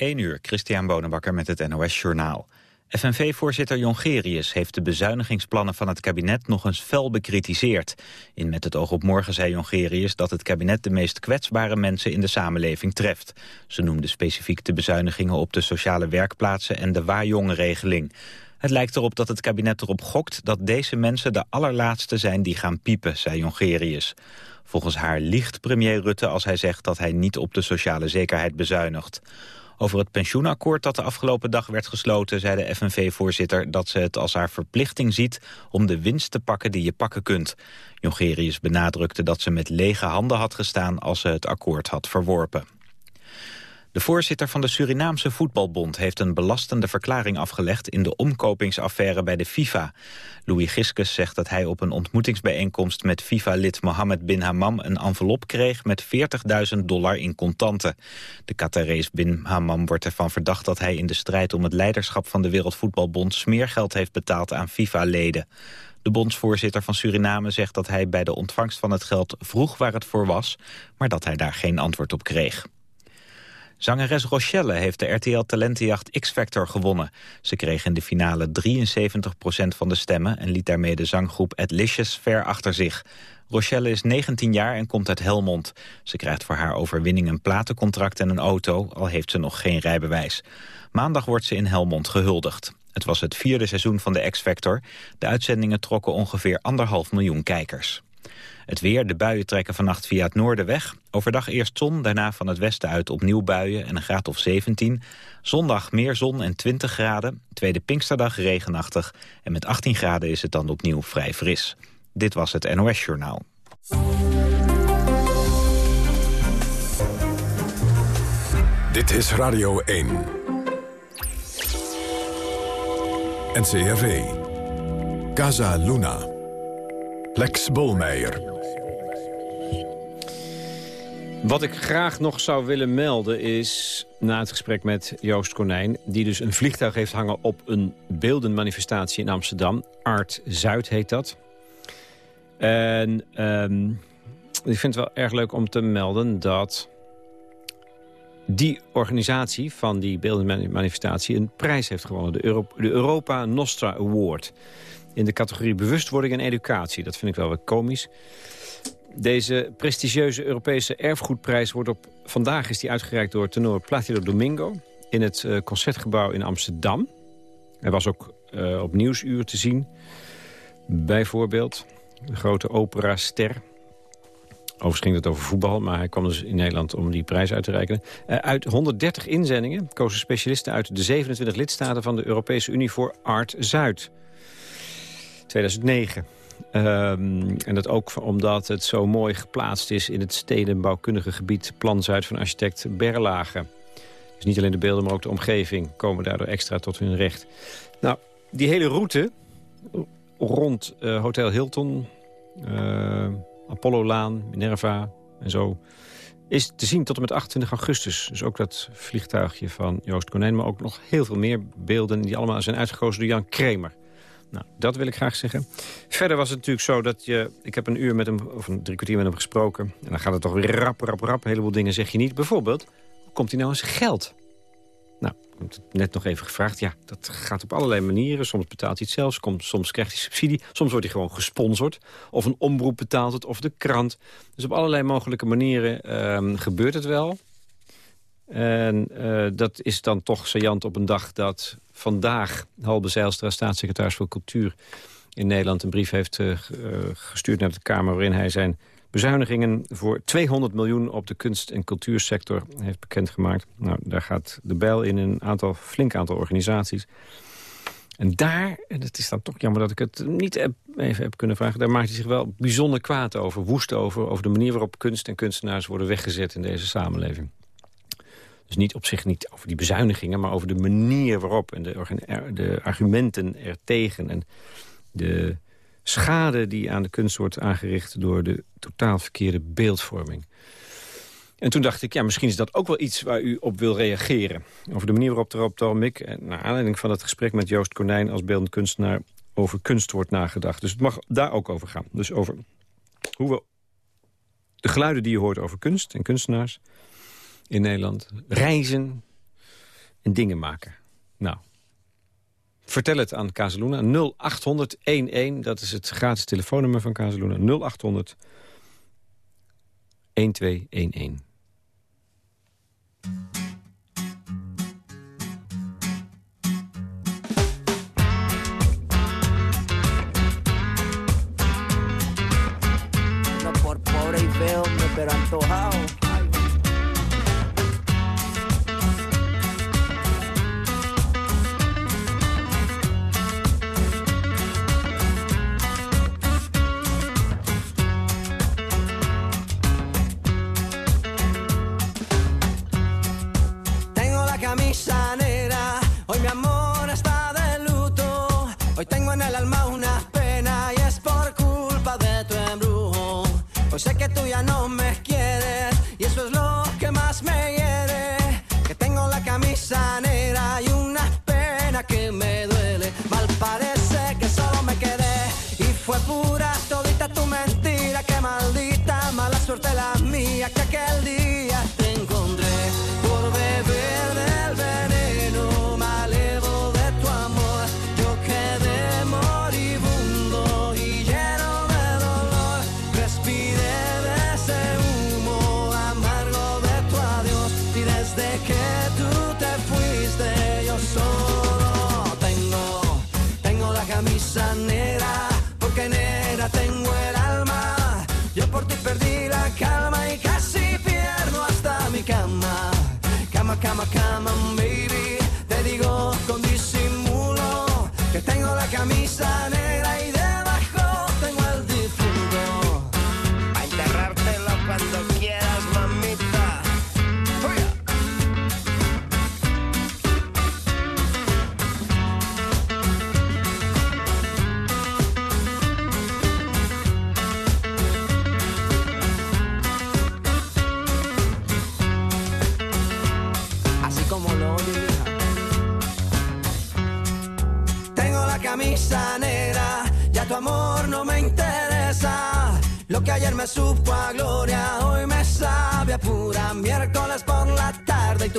1 uur, Christian Bonenbakker met het NOS Journaal. FNV-voorzitter Jongerius heeft de bezuinigingsplannen van het kabinet nog eens fel bekritiseerd. In Met het oog op morgen zei Jongerius dat het kabinet de meest kwetsbare mensen in de samenleving treft. Ze noemde specifiek de bezuinigingen op de sociale werkplaatsen en de waarjongenregeling. Het lijkt erop dat het kabinet erop gokt dat deze mensen de allerlaatste zijn die gaan piepen, zei Jongerius. Volgens haar liegt premier Rutte als hij zegt dat hij niet op de sociale zekerheid bezuinigt. Over het pensioenakkoord dat de afgelopen dag werd gesloten... zei de FNV-voorzitter dat ze het als haar verplichting ziet... om de winst te pakken die je pakken kunt. Jongerius benadrukte dat ze met lege handen had gestaan... als ze het akkoord had verworpen. De voorzitter van de Surinaamse Voetbalbond heeft een belastende verklaring afgelegd in de omkopingsaffaire bij de FIFA. Louis Giskus zegt dat hij op een ontmoetingsbijeenkomst met FIFA-lid Mohammed bin Hammam een envelop kreeg met 40.000 dollar in contanten. De Qatarees bin Hammam wordt ervan verdacht dat hij in de strijd om het leiderschap van de Wereldvoetbalbond smeergeld heeft betaald aan FIFA-leden. De bondsvoorzitter van Suriname zegt dat hij bij de ontvangst van het geld vroeg waar het voor was, maar dat hij daar geen antwoord op kreeg. Zangeres Rochelle heeft de RTL Talentenjacht X-Factor gewonnen. Ze kreeg in de finale 73% van de stemmen... en liet daarmee de zanggroep Adlicious ver achter zich. Rochelle is 19 jaar en komt uit Helmond. Ze krijgt voor haar overwinning een platencontract en een auto... al heeft ze nog geen rijbewijs. Maandag wordt ze in Helmond gehuldigd. Het was het vierde seizoen van de X-Factor. De uitzendingen trokken ongeveer anderhalf miljoen kijkers. Het weer, de buien trekken vannacht via het noorden weg. Overdag eerst zon, daarna van het westen uit opnieuw buien en een graad of 17. Zondag meer zon en 20 graden. Tweede Pinksterdag regenachtig. En met 18 graden is het dan opnieuw vrij fris. Dit was het NOS Journaal. Dit is Radio 1. NCRV. Casa Luna. Lex Bolmeijer. Wat ik graag nog zou willen melden is, na het gesprek met Joost Konijn... die dus een vliegtuig heeft hangen op een beeldenmanifestatie in Amsterdam. Art Zuid heet dat. En um, ik vind het wel erg leuk om te melden dat die organisatie van die beeldenmanifestatie... een prijs heeft gewonnen, de, Europa Nostra Award... in de categorie bewustwording en educatie. Dat vind ik wel wat komisch. Deze prestigieuze Europese erfgoedprijs wordt op... Vandaag is die uitgereikt door tenor Placido Domingo... in het uh, Concertgebouw in Amsterdam. Hij was ook uh, op Nieuwsuur te zien. Bijvoorbeeld de grote opera-ster. Overigens ging het over voetbal, maar hij kwam dus in Nederland om die prijs uit te reiken. Uh, uit 130 inzendingen kozen specialisten uit de 27 lidstaten van de Europese Unie voor Art Zuid. 2009. Um, en dat ook omdat het zo mooi geplaatst is in het stedenbouwkundige gebied Plan Zuid van architect Berlage. Dus niet alleen de beelden, maar ook de omgeving komen daardoor extra tot hun recht. Nou, die hele route rond uh, Hotel Hilton, uh, Apollo-laan, Minerva en zo... is te zien tot en met 28 augustus. Dus ook dat vliegtuigje van Joost Konijn... maar ook nog heel veel meer beelden die allemaal zijn uitgekozen door Jan Kremer. Nou, dat wil ik graag zeggen. Verder was het natuurlijk zo dat je... Ik heb een uur met hem, of een drie kwartier met hem gesproken. En dan gaat het toch weer rap, rap, rap. Een heleboel dingen zeg je niet. Bijvoorbeeld, hoe komt hij nou zijn geld? Nou, ik heb het net nog even gevraagd. Ja, dat gaat op allerlei manieren. Soms betaalt hij het zelfs, soms krijgt hij subsidie. Soms wordt hij gewoon gesponsord. Of een omroep betaalt het, of de krant. Dus op allerlei mogelijke manieren uh, gebeurt het wel. En uh, dat is dan toch saillant op een dag dat vandaag Halbe Zijlstra, staatssecretaris voor Cultuur in Nederland... een brief heeft uh, gestuurd naar de Kamer waarin hij zijn bezuinigingen voor 200 miljoen op de kunst- en cultuursector heeft bekendgemaakt. Nou, daar gaat de bijl in een aantal, flink aantal organisaties. En daar, en het is dan toch jammer dat ik het niet even heb kunnen vragen... daar maakt hij zich wel bijzonder kwaad over, woest over... over de manier waarop kunst en kunstenaars worden weggezet in deze samenleving. Dus niet op zich niet over die bezuinigingen, maar over de manier waarop... en de, de argumenten ertegen en de schade die aan de kunst wordt aangericht... door de totaal verkeerde beeldvorming. En toen dacht ik, ja, misschien is dat ook wel iets waar u op wil reageren. Over de manier waarop erop Tom ik, eh, naar aanleiding van het gesprek met Joost Konijn... als beeldend kunstenaar over kunst wordt nagedacht. Dus het mag daar ook over gaan. Dus over hoe we de geluiden die je hoort over kunst en kunstenaars in Nederland. Reizen, en dingen maken. Nou, vertel het aan Casaluna. 0800-11, dat is het gratis telefoonnummer van Casaluna. 0800 1211. pero antojado.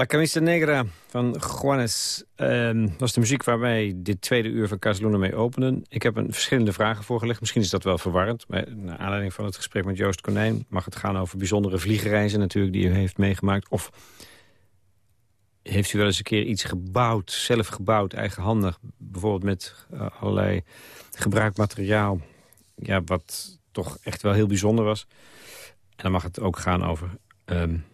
La Camisa Negra van Juanes uh, was de muziek waar wij dit tweede uur van Casaluna mee openen. Ik heb een verschillende vragen voorgelegd. Misschien is dat wel verwarrend. Maar naar aanleiding van het gesprek met Joost Konijn... mag het gaan over bijzondere vliegreizen natuurlijk die u heeft meegemaakt. Of heeft u wel eens een keer iets gebouwd, zelf gebouwd, eigenhandig. Bijvoorbeeld met uh, allerlei gebruikt materiaal. Ja, wat toch echt wel heel bijzonder was. En dan mag het ook gaan over... Um,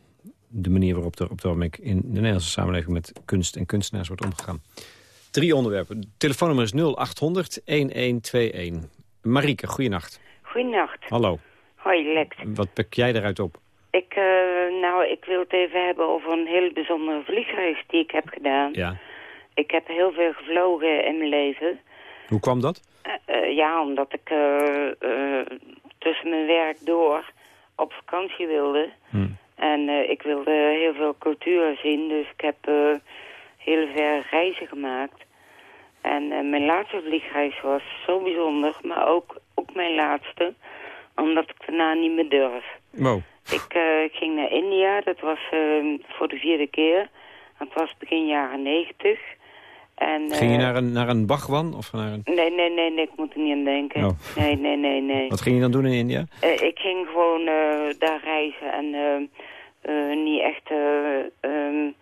de manier waarop er op het ogenblik in de Nederlandse samenleving met kunst en kunstenaars wordt omgegaan. Drie onderwerpen. telefoonnummer is 0800 1121. Marieke, goeienacht. Goeienacht. Hallo. Hoi, Lex. Wat pik jij eruit op? Ik, uh, nou, ik wil het even hebben over een hele bijzondere vliegreis die ik heb gedaan. Ja. Ik heb heel veel gevlogen in mijn leven. Hoe kwam dat? Uh, uh, ja, omdat ik tussen mijn werk door op vakantie wilde. Hm. En uh, ik wilde heel veel cultuur zien, dus ik heb uh, hele verre reizen gemaakt. En uh, mijn laatste vliegreis was zo bijzonder, maar ook, ook mijn laatste, omdat ik daarna niet meer durf. Wow. Ik uh, ging naar India, dat was uh, voor de vierde keer. Dat was begin jaren negentig. En, ging je naar een, naar een Bhagwan? Of naar een... Nee, nee, nee, nee, ik moet er niet aan denken. Oh. Nee, nee, nee, nee. Wat ging je dan doen in India? ik ging gewoon daar reizen en niet echt... Um,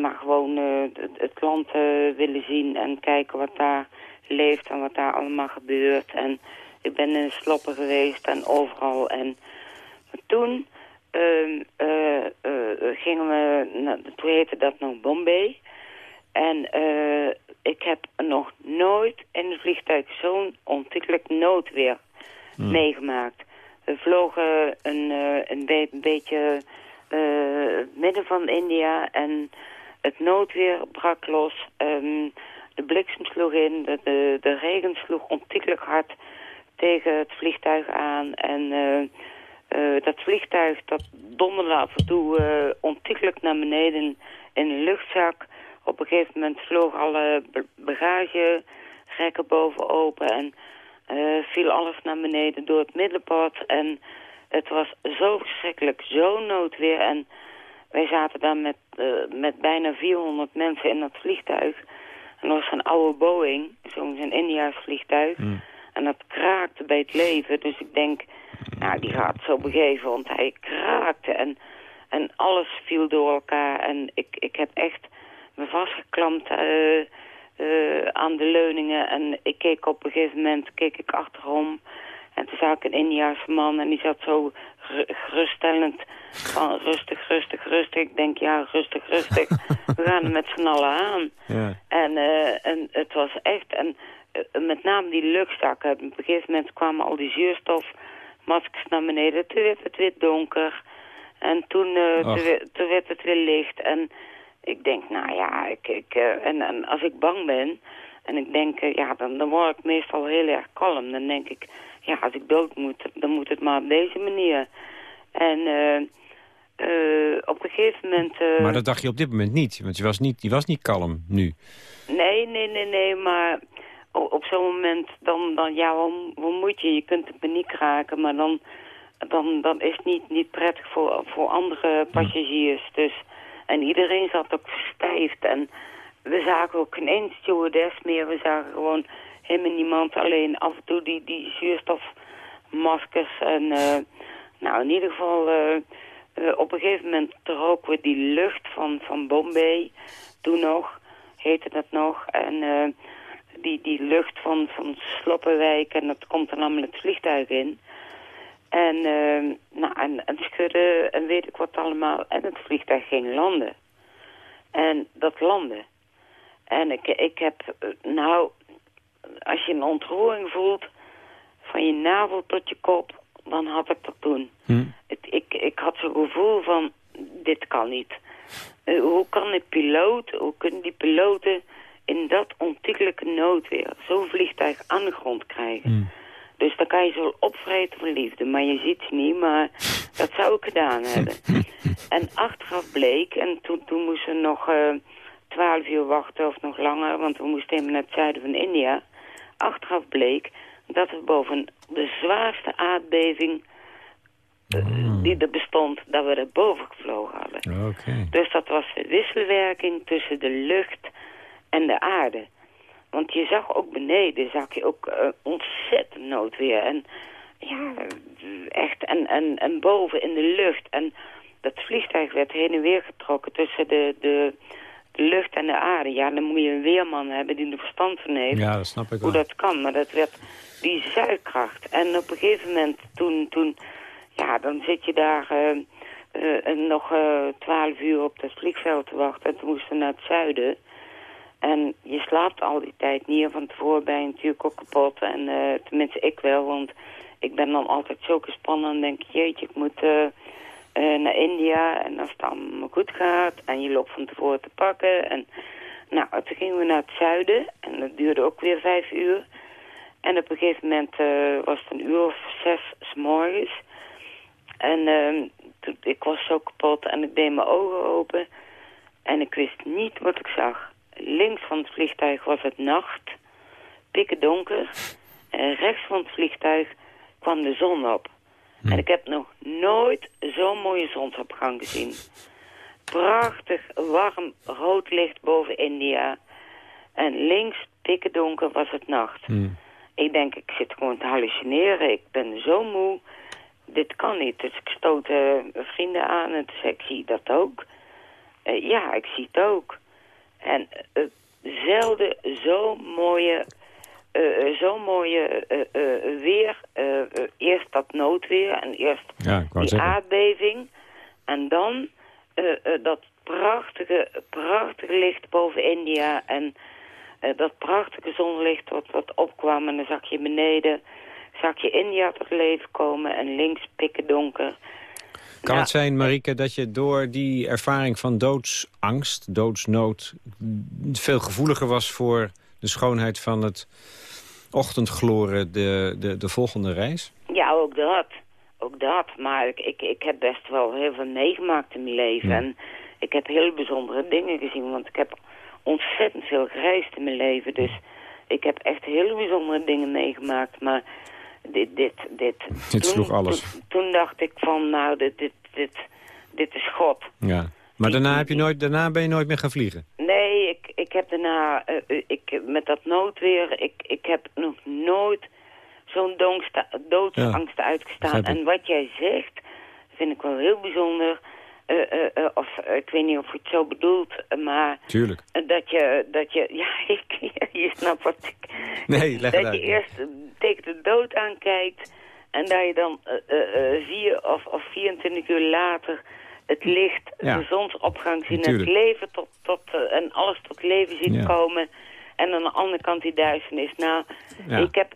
maar gewoon het, het, land willen zien en kijken wat daar leeft en wat daar allemaal gebeurt. En ik ben in Sloppen geweest en overal. En toen uh, gingen we, nou, toen heette dat nog Bombay. En uh, ik heb nog nooit in het vliegtuig zo'n ontwikkelijk noodweer hmm. meegemaakt. We vlogen een, een, be een beetje midden van India en het noodweer brak los. Um, de bliksem sloeg in, de, de, de, regen sloeg ontiegelijk hard tegen het vliegtuig aan. En uh, dat vliegtuig dat donderde af en toe uh, ontiegelijk naar beneden in een luchtzak. Op een gegeven moment vloog alle bagagerekken boven open en viel alles naar beneden door het middenpad. En het was zo verschrikkelijk, zo noodweer. En wij zaten dan met, met bijna 400 mensen in dat vliegtuig... En dat was een oude Boeing, zo'n Indiaas vliegtuig. Mm. En dat kraakte bij het leven. Dus ik denk, nou, die gaat zo begeven. Want hij kraakte en, en alles viel door elkaar. En ik, ik heb echt me vastgeklampt uh, uh, aan de leuningen. En ik keek op een gegeven moment, keek ik achterom. En toen zag ik een Indiaanse man en die zat zo geruststellend van rustig, rustig, rustig. Ik denk, ja, rustig, rustig. We gaan er met z'n allen aan. Ja. En, uh, en het was echt, en met name die luchtzakken. Op een gegeven moment kwamen al die zuurstofmaskers naar beneden. Toen werd het weer donker. En toen, uh, toen, toen, werd het weer licht. En ik denk, nou ja, ik, ik, en, en als ik bang ben... En ik denk, ja, dan, dan word ik meestal heel erg kalm. Dan denk ik, ja, als ik dood moet, dan moet het maar op deze manier. En uh, uh, op een gegeven moment... Uh, maar dat dacht je op dit moment niet, want je was niet, je was niet kalm nu. Nee, nee, nee, nee, maar op, zo'n moment, dan, dan ja, hoe, moet je? Je kunt in paniek raken, maar dan, dan, dan is het niet, niet prettig voor, voor andere passagiers. Dus, en iedereen zat ook verstijfd en we zagen ook geen stewardess meer. We zagen gewoon helemaal niemand. Alleen af en toe die, die zuurstofmaskers. En uh, nou, in ieder geval, uh, op een gegeven moment roken we die lucht van, van Bombay. Toen nog, heette dat nog. En die, die lucht van, van Sloppenwijk. En dat komt dan allemaal het vliegtuig in. En, nou, en, en schudden en weet ik wat allemaal. En het vliegtuig ging landen. En dat landde. En ik, ik heb, nou, als je een ontroering voelt van je navel tot je kop, dan had ik dat toen. Hm. ik, ik had zo'n gevoel van, dit kan niet. Uh, hoe kan een piloot, hoe kunnen die piloten in dat ontiegelijke noodweer zo'n vliegtuig aan de grond krijgen? Hm. Dus dan kan je zo opvreten van liefde, maar je ziet ze niet, maar dat zou ik gedaan hebben. en achteraf bleek, en toen, toen moesten we nog uh, twaalf uur wachten of nog langer, want we moesten helemaal naar het zuiden van India achteraf bleek dat we boven de zwaarste aardbeving uh, die er bestond, dat we er boven gevlogen hadden. Okay. Dus dat was de wisselwerking tussen de lucht en de aarde. Want je zag ook beneden, zag je ook uh, ontzettend noodweer. En ja, echt, en, en, en boven in de lucht. En dat vliegtuig werd heen en weer getrokken tussen de, de, de lucht en de aarde. Ja, dan moet je een weerman hebben die er verstand van heeft. Ja, dat snap ik wel. Hoe dat kan, maar dat werd die zuigkracht. En op een gegeven moment, toen, toen ja, dan zit je daar uh, uh, nog twaalf uur op het vliegveld te wachten. En toen moesten we naar het zuiden. En je slaapt al die tijd niet. Van tevoren ben je natuurlijk ook kapot. En tenminste, ik wel, want ik ben dan altijd zo gespannen. En denk, jeetje, ik moet uh, naar India. En als het dan goed gaat en je loopt van tevoren te pakken. En, nou, toen gingen we naar het zuiden en dat duurde ook weer vijf uur. En op een gegeven moment was het een uur of zes s morgens. En toen, ik was zo kapot en ik deed mijn ogen open. En ik wist niet wat ik zag. Links van het vliegtuig was het nacht, pikken donker. En rechts van het vliegtuig kwam de zon op. Hm. En ik heb nog nooit zo'n mooie zonsopgang gezien. Prachtig, warm, rood licht boven India. En links, dikke donker, was het nacht. Hmm. Ik denk, ik zit gewoon te hallucineren. Ik ben zo moe. Dit kan niet. Dus ik stoot uh, vrienden aan en toen zei ik, zie dat ook? Uh, ja, ik zie het ook. En uh, zelden zo mooie, zo mooie weer. eerst dat noodweer en eerst ja, die zeggen. aardbeving. En dan dat prachtige, prachtige licht boven India en dat prachtige zonlicht wat, wat opkwam. En dan zag je beneden, zag je India tot leven komen en links pikken donker. Kan Ja. het zijn, Marike, dat je door die ervaring van doodsangst, doodsnood... veel gevoeliger was voor de schoonheid van het ochtendgloren de, de, de volgende reis? Ja, ook dat. Ook dat. Maar ik, ik, ik heb best wel heel veel meegemaakt in mijn leven. Ja. En ik heb heel bijzondere dingen gezien. Want ik heb ontzettend veel gereisd in mijn leven. Dus ik heb echt hele bijzondere dingen meegemaakt. Maar dit... Dit, dit, Dit sloeg alles. Toen, toen dacht ik van, nou, dit, dit, dit, dit is God. Ja. Maar daarna, heb je nooit, daarna ben je nooit meer gaan vliegen? Nee, ik, ik heb daarna, eh, eh, ik, met dat noodweer, ik, ik heb nog nooit zo'n doodsangst uitgestaan. begrijp ik. En wat jij zegt, vind ik wel heel bijzonder. Eh, of ik weet niet of je het zo bedoelt, maar Tuurlijk. dat je, dat je, ja, ik, je snapt wat ik... Nee, leg dat uit. je eerst tegen de dood aankijkt en dat je dan vier of, of 24 uur later het licht, Ja. de zonsopgang zien, Natuurlijk. het leven tot, tot, en alles tot leven ziet Ja. komen. En aan de andere kant die duisternis. Nou, Ja. ik heb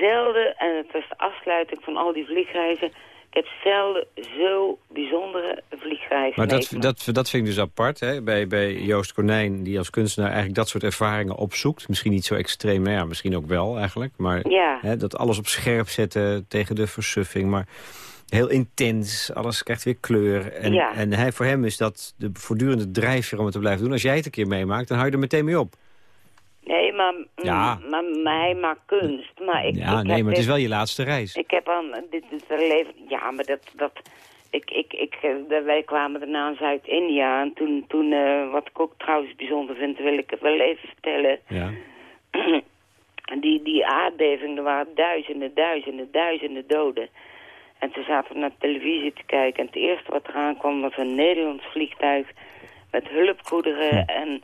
zelden, en het was de afsluiting van al die vliegreizen... heb zelden zo bijzondere vliegreizen Maar dat, dat, dat vind ik dus apart, hè? Bij, bij Joost Konijn, die als kunstenaar eigenlijk dat soort ervaringen opzoekt. Misschien niet zo extreem, nou ja, misschien ook wel eigenlijk. Maar Ja. hè, dat alles op scherp zetten tegen de versuffing. Maar heel intens, alles krijgt weer kleur. En, Ja. en hij, voor hem is dat de voortdurende drijfveer om het te blijven doen. Als jij het een keer meemaakt, dan hou je er meteen mee op. Nee, maar, Ja. maar, maar hij maakt kunst. Maar ik, ja, ik nee, maar het is wel je laatste reis. Ik heb aan dit, dit leven... Ja, maar dat... dat ik, ik, ik, eh, de- wij kwamen daarna in Zuid-India. En toen, toen eh, wat ik ook trouwens bijzonder vind, wil ik het wel even vertellen. Ja. die, die aardbeving, er waren duizenden, duizenden, duizenden doden. En toen zaten we naar televisie te kijken. En het eerste wat eraan kwam was een Nederlands vliegtuig met hulpgoederen. En,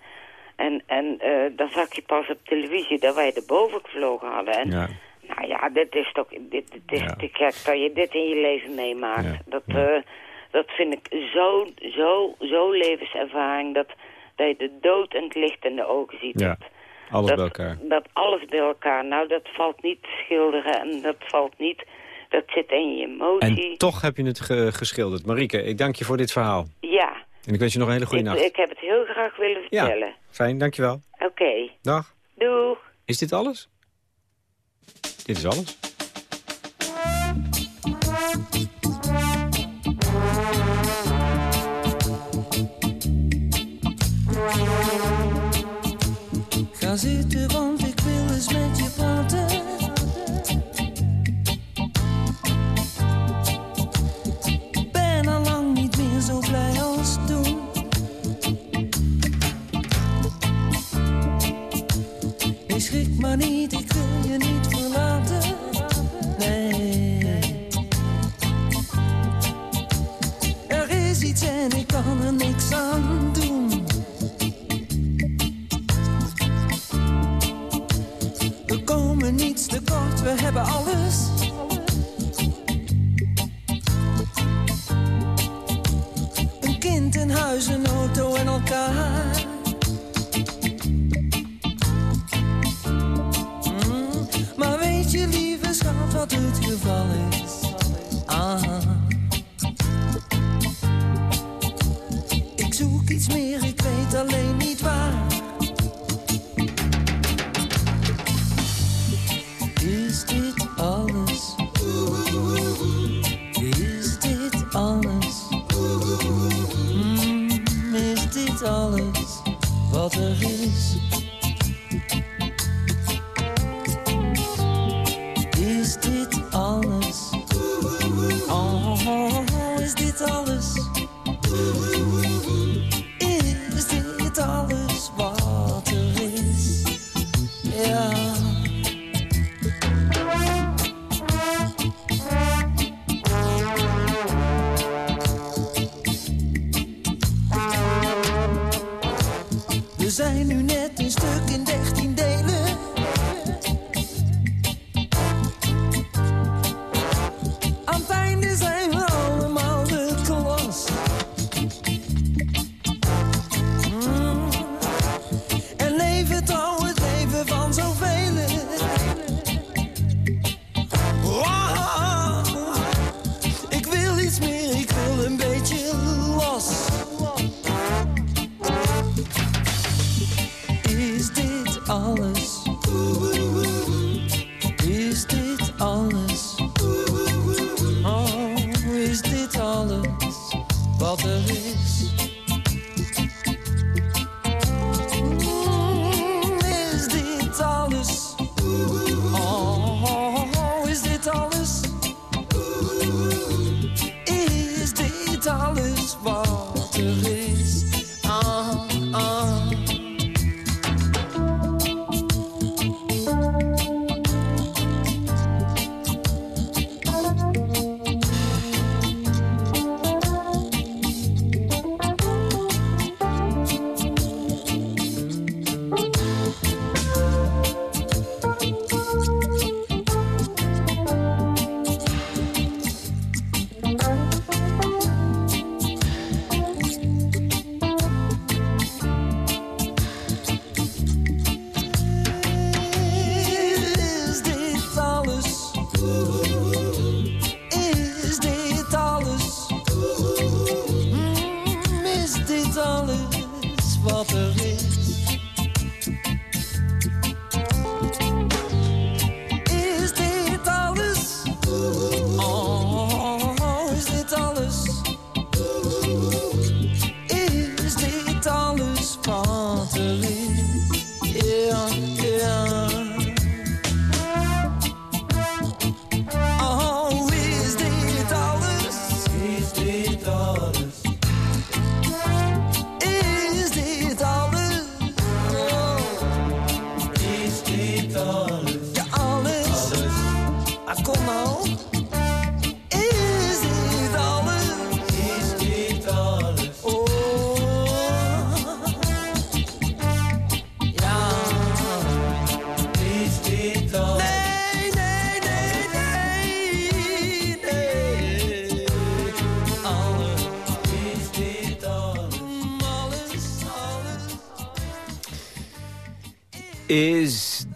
en, en eh dan zag je pas op televisie dat wij erboven gevlogen hadden. En Ja. nou ja, dit is toch dit, dit is Ja. te gek dat je dit in je leven meemaakt. Ja, Dat, eh, dat vind ik zo, zo, zo levenservaring. Dat, dat je de dood en het licht in de ogen ziet. Ja, Dat- alles dat, bij elkaar. Dat alles bij elkaar. Nou, dat valt niet te schilderen en dat valt niet... Dat zit in je emotie. En toch heb je het ge- geschilderd. Marieke, ik dank je voor dit verhaal. Ja, En ik wens je nog een hele goede ik, nacht. ik heb het heel graag willen Ja. Fijn, dankjewel. Oké, Dag. doeg. Is dit alles? Dit is alles. Ga zitten,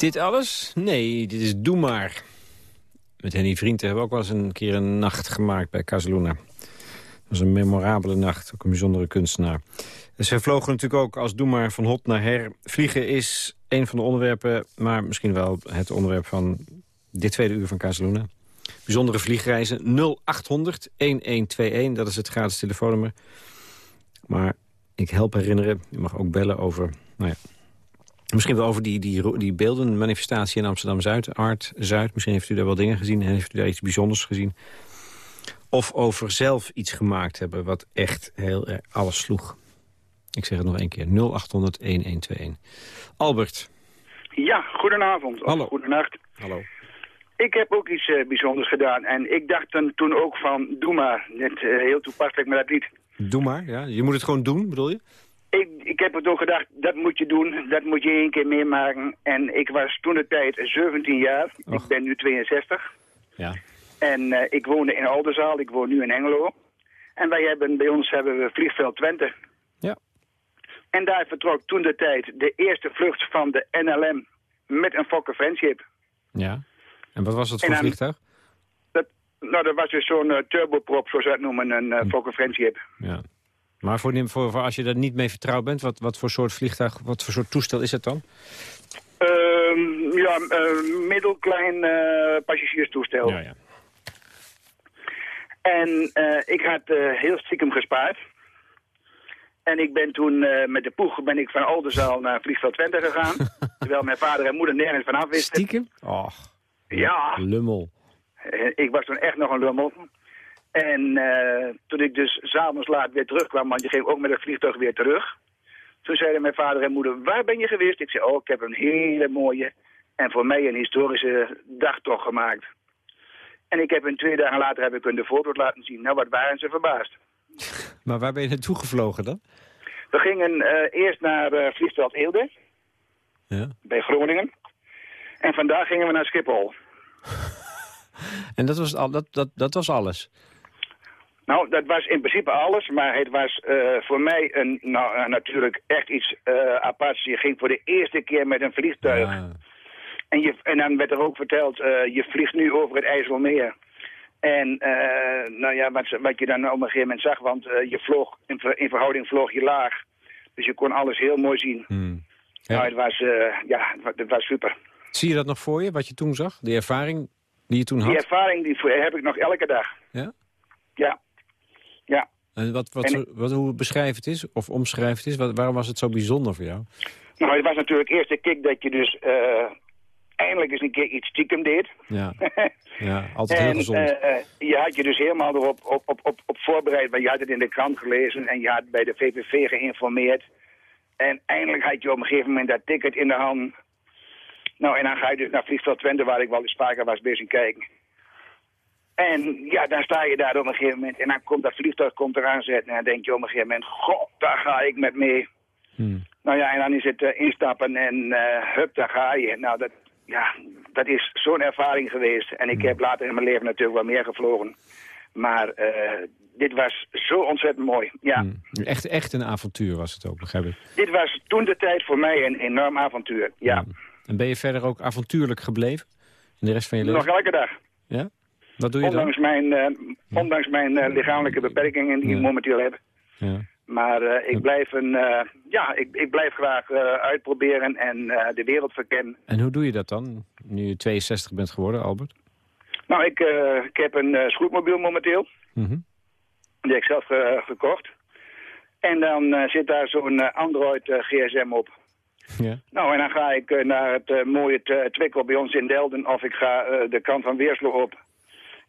dit alles? Nee, dit is Doe Maar. Met Henny Vrienden hebben we ook wel eens een keer een nacht gemaakt bij Casaluna. Dat was een memorabele nacht, ook een bijzondere kunstenaar. We vlogen natuurlijk ook als Doe Maar van hot naar her. Vliegen is een van de onderwerpen, maar misschien wel het onderwerp van dit tweede uur van Casaluna. Bijzondere vliegreizen 0800 1121, dat is het gratis telefoonnummer. Maar ik help herinneren, u mag ook bellen over, nou ja, Misschien wel over die, die, die beeldenmanifestatie in Amsterdam-Zuid, Art Zuid. Misschien heeft u daar wel dingen gezien en heeft u daar iets bijzonders gezien. Of over zelf iets gemaakt hebben wat echt heel erg alles sloeg. Ik zeg het nog één keer, 0800-1121. Albert. Ja, goedenavond. Of Hallo. Goedenacht. Hallo. Ik heb ook iets eh, bijzonders gedaan. En ik dacht dan toen ook van, doe maar. Net eh, heel toepasselijk, maar dat niet. Doe maar, ja. Je moet het gewoon doen, bedoel je? Ik, ik heb het gedacht, dat moet je doen. Dat moet je één keer meemaken. En ik was toen de tijd 17 jaar. Och. Ik ben nu 62. Ja. En eh, ik woonde in Alderzaal. Ik woon nu in Engelo. En wij hebben, bij ons hebben we vliegveld Twente. Ja. En daar vertrok toen de tijd de eerste vlucht van de NLM met een Fokker Friendship. Ja. En wat was dat voor dan- vliegtuig? Dat, nou, dat was dus zo'n eh, turboprop, zoals ze dat noemen, een uh, Fokker Friendship. Ja. Maar voor, voor, voor als je daar niet mee vertrouwd bent, wat, wat voor soort vliegtuig, wat voor soort toestel is het dan? Ehm, ja, eh, middelklein eh, passagierstoestel. Ja, ja. En eh, ik had heel stiekem gespaard. En ik ben toen met de poeg ben ik van Oldenzaal naar Vliegveld Twente gegaan. terwijl mijn vader en moeder nergens vanaf wisten. Stiekem? Och, Ja, lummel. ik was toen echt nog een lummel. En eh, toen ik dus s'avonds laat weer terugkwam, want je ging ook met het vliegtuig weer terug. Toen zeiden mijn vader en moeder, waar ben je geweest? Ik zei, oh, ik heb een hele mooie en voor mij een historische dagtocht gemaakt. En ik heb een twee dagen later heb ik hun de foto's laten zien. Nou, wat waren ze verbaasd. Maar waar ben je naartoe gevlogen dan? We gingen eh, eerst naar uh, vliegveld Eelde, Ja. bij Groningen. En vandaag gingen we naar Schiphol. En dat was, al, dat, dat, dat was alles? Nou, dat was in principe alles, maar het was eh, voor mij een, nou, eh, natuurlijk echt iets eh, aparts. Je ging voor de eerste keer met een vliegtuig. Ja. En, je, en dan werd er ook verteld, je vliegt nu over het IJsselmeer. En nou ja, wat, wat je dan op een gegeven moment zag, want je vloog, in, ver- in verhouding vloog je laag. Dus je kon alles heel mooi zien. Hmm. Ja. Nou, het was, ja, het wa- het was super. Zie je dat nog voor je, wat je toen zag? Die ervaring die je toen Die had? ervaring die heb ik nog elke dag. Ja? Ja. Ja. En wat, wat, En wat, hoe beschrijf het is, of omschrijf het is, wat, waarom was het zo bijzonder voor jou? Nou, het was natuurlijk eerst de kick dat je dus eh, eindelijk eens een keer iets stiekem deed. Ja, ja altijd heel gezond. eh, eh, je had je dus helemaal erop op, op, op, op voorbereid, want je had het in de krant gelezen en je had bij de VVV geïnformeerd. En eindelijk had je op een gegeven moment dat ticket in de hand. Nou, en dan ga je dus naar Vliegveld Twente, waar ik wel eens vaker was bezig kijken. En ja, dan sta je daar op een gegeven moment en dan komt dat vliegtuig komt eraan zetten. En dan denk je op een gegeven moment, god, daar ga ik met mee. Hmm. Nou ja, en dan is het eh, instappen en eh, hup, daar ga je. Nou, dat, ja, dat is zo'n ervaring geweest. En ik heb later in mijn leven natuurlijk wel meer gevlogen. Maar eh, dit was zo ontzettend mooi. Ja, Hmm. Echt, echt een avontuur was het ook, begrijp ik. dit was toen de tijd voor mij een enorm avontuur. Ja, En ben je verder ook avontuurlijk gebleven? In de rest van je leven? nog elke dag. Ja? Wat doe je dan? Ondanks mijn, eh, ondanks mijn eh, lichamelijke beperkingen die Ja. ik momenteel heb. Ja. Maar eh, ik, blijf een, eh, ja, ik, ik blijf graag eh, uitproberen en eh, de wereld verkennen. En hoe doe je dat dan, nu je 62 bent geworden, Albert? Nou, ik, eh, ik heb een scootmobiel momenteel. Mhm. Die heb ik zelf eh, gekocht. En dan eh, zit daar zo'n eh, Android eh, gsm op. Ja. Nou, en dan ga ik eh, naar het eh, mooie Twikkel bij ons in Delden... of ik ga eh, de kant van Weerslo op.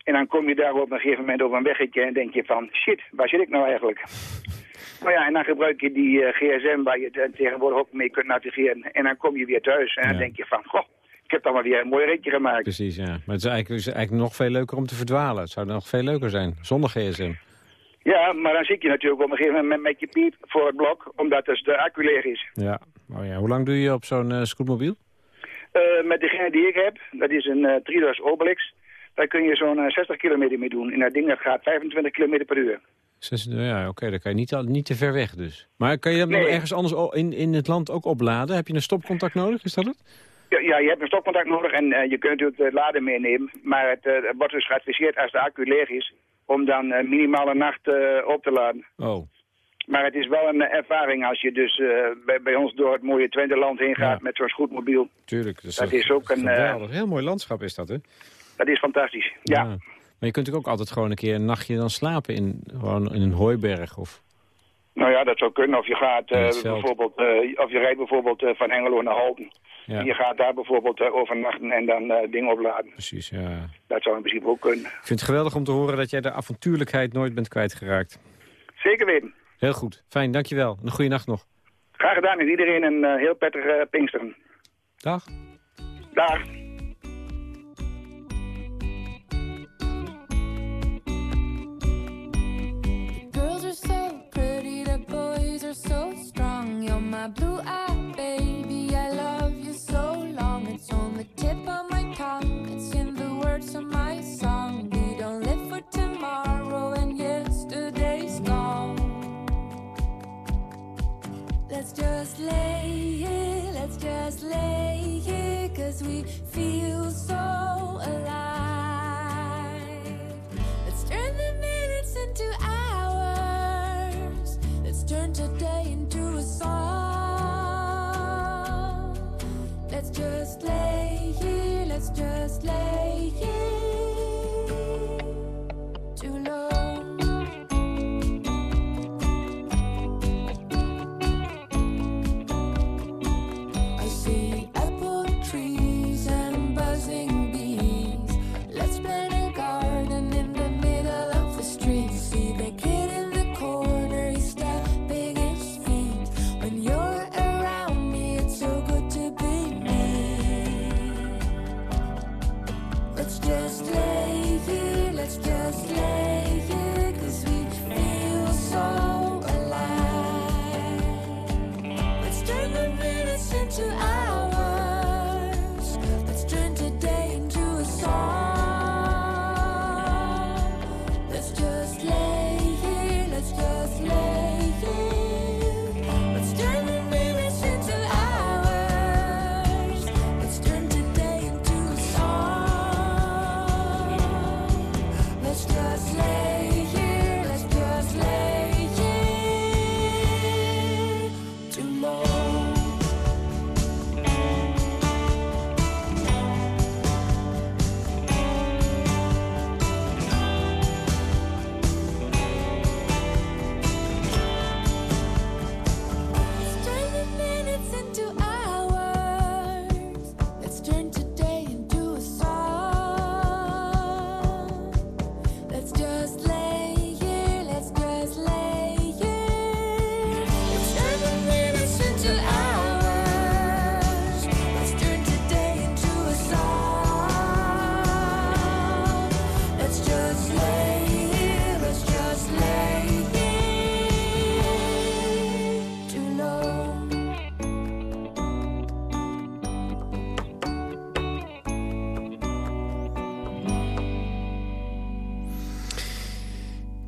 En dan kom je daar op een gegeven moment op een weggetje... en denk je van, shit, waar zit ik nou eigenlijk? Nou ja, en dan gebruik je die eh, gsm waar je te- tegenwoordig ook mee kunt navigeren. En dan kom je weer thuis en dan denk je van... Goh, ik heb dan maar weer een mooi ritje gemaakt. Precies, ja. Maar het is eigenlijk, is eigenlijk nog veel leuker om te verdwalen. Het zou nog veel leuker zijn, zonder gsm. Ja, maar dan zit je natuurlijk op een gegeven moment met je piep voor het blok... omdat dus de accu leeg is. Ja. Oh ja. Hoe lang doe je op zo'n eh, scootmobiel? Eh, met degene die ik heb, dat is een uh, Tridos Obelix. Daar kun je zo'n eh, 60 kilometer mee doen. En dat ding dat gaat 25 kilometer per uur. Ja, oké, dan kan je niet, niet te ver weg dus. Maar kan je dan Nee. ergens anders in, in het land ook opladen? Heb je een stopcontact nodig, is dat het? Ja, ja, je hebt een stopcontact nodig en eh, je kunt natuurlijk de laden meenemen. Maar het eh, wordt dus geadviseerd als de accu leeg is... om dan eh, minimaal een nacht eh, op te laden. Oh, Maar het is wel een eh, ervaring als je dus eh, bij, bij ons door het mooie Twente-land heen gaat... Ja. met zo'n scootmobiel. tuurlijk. Dat is, Dat ook een, eh, geweldig. Heel mooi landschap is dat, hè? Dat is fantastisch, ja. Maar je kunt ook altijd gewoon een keer een nachtje dan slapen in, gewoon in een hooiberg. Of... Nou ja, dat zou kunnen. Of je gaat eh, bijvoorbeeld, eh, of je rijdt bijvoorbeeld eh, van Hengelo naar Halden. Ja, En je gaat daar bijvoorbeeld overnachten en dan dingen opladen. precies, ja. Dat zou in principe ook kunnen. Ik vind het geweldig om te horen dat jij de avontuurlijkheid nooit bent kwijtgeraakt. Zeker weten. Heel goed. Fijn, dankjewel. Een goede nacht nog. Graag gedaan en iedereen een heel prettige Pinksteren. Dag. Dag. My blue-eyed baby, I love you so long. It's on the tip of my tongue, it's in the words of my song. We don't live for tomorrow, and yesterday's gone. Let's just lay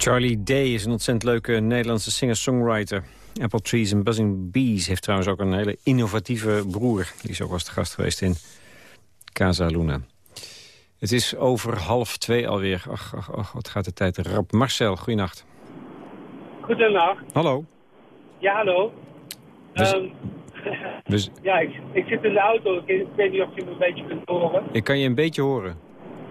Charlie Day is een ontzettend leuke Nederlandse singer-songwriter. Apple Trees and Buzzing Bees heeft trouwens ook een hele innovatieve broer. Die is ook als de gast geweest in Casa Luna. Het is over half twee alweer. Ach, ach, ach, wat gaat de tijd rap. Marcel, goeienacht. Goedenacht. Hallo. Ja, hallo. Dus- Dus ja, ik, ik zit in de auto. Ik, ik weet niet of je me een beetje kunt horen. ik kan je een beetje horen.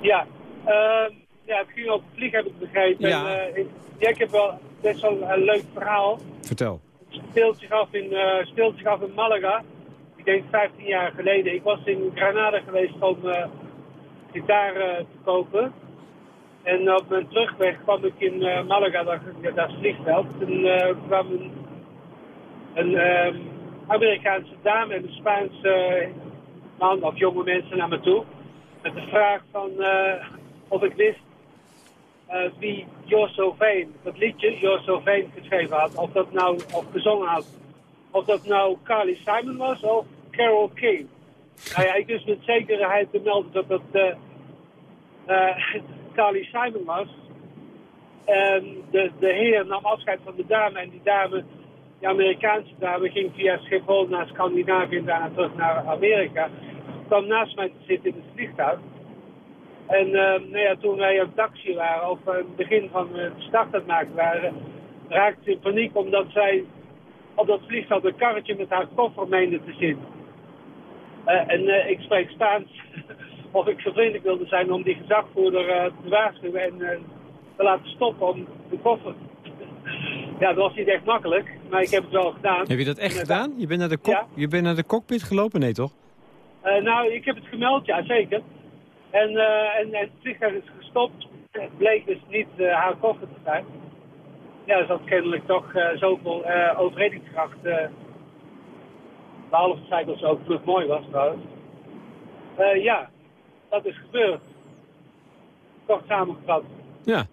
Ja, ehm, ja het ging over vlieg, heb ik begrepen. Ja. En, eh, ik, ja, ik heb wel best wel een leuk verhaal. Vertel. Het speelt zich af in, eh, speelt zich af in Malaga. Ik denk 15 jaar geleden. Ik was in Granada geweest om eh gitaar te kopen. En op mijn terugweg kwam ik in Malaga, daar, het vliegveld. Toen eh, kwam een, een ehm, Amerikaanse dame en een Spaanse man of jonge mensen naar me toe. Met de vraag van of ik wist wie You're So Vain, dat liedje You're So Vain geschreven had. Of dat nou, of gezongen had. Of dat nou Carly Simon was of Carole King. Nou ik dus met zekerheid te melden dat dat eh, eh, Carly Simon was. En de, de heer nam afscheid van de dame en die dame, die Amerikaanse dame, ging via Schiphol naar Scandinavië en daarna terug naar Amerika. Kwam naast mij te zitten in het vliegtuig. En eh, nou ja, toen wij op taxi waren, of aan het begin van de start aan het maken waren, raakte ze in paniek omdat zij op dat vliegveld een karretje met haar koffer meende te zitten. Eh, en eh, ik spreek Spaans of ik zo vriendelijk wilde zijn om die gezagvoerder eh, te waarschuwen en te laten stoppen om de koffer. ja, dat was niet echt makkelijk, maar ik heb het wel gedaan. Heb je dat echt En, gedaan? Je bent naar de, Ja. je bent naar de cockpit gelopen? Nee, toch? Nou, ik heb het gemeld, ja zeker. En, eh, en, en het vliegtuig is gestopt. Het bleek dus niet eh, haar koffer te zijn. Ja, dus dat kennelijk toch eh, zoveel overredingskracht. eh behalve het feit dat ze ook vlug mooi was trouwens. Ja, dat is gebeurd. Kort samengevat. Ja.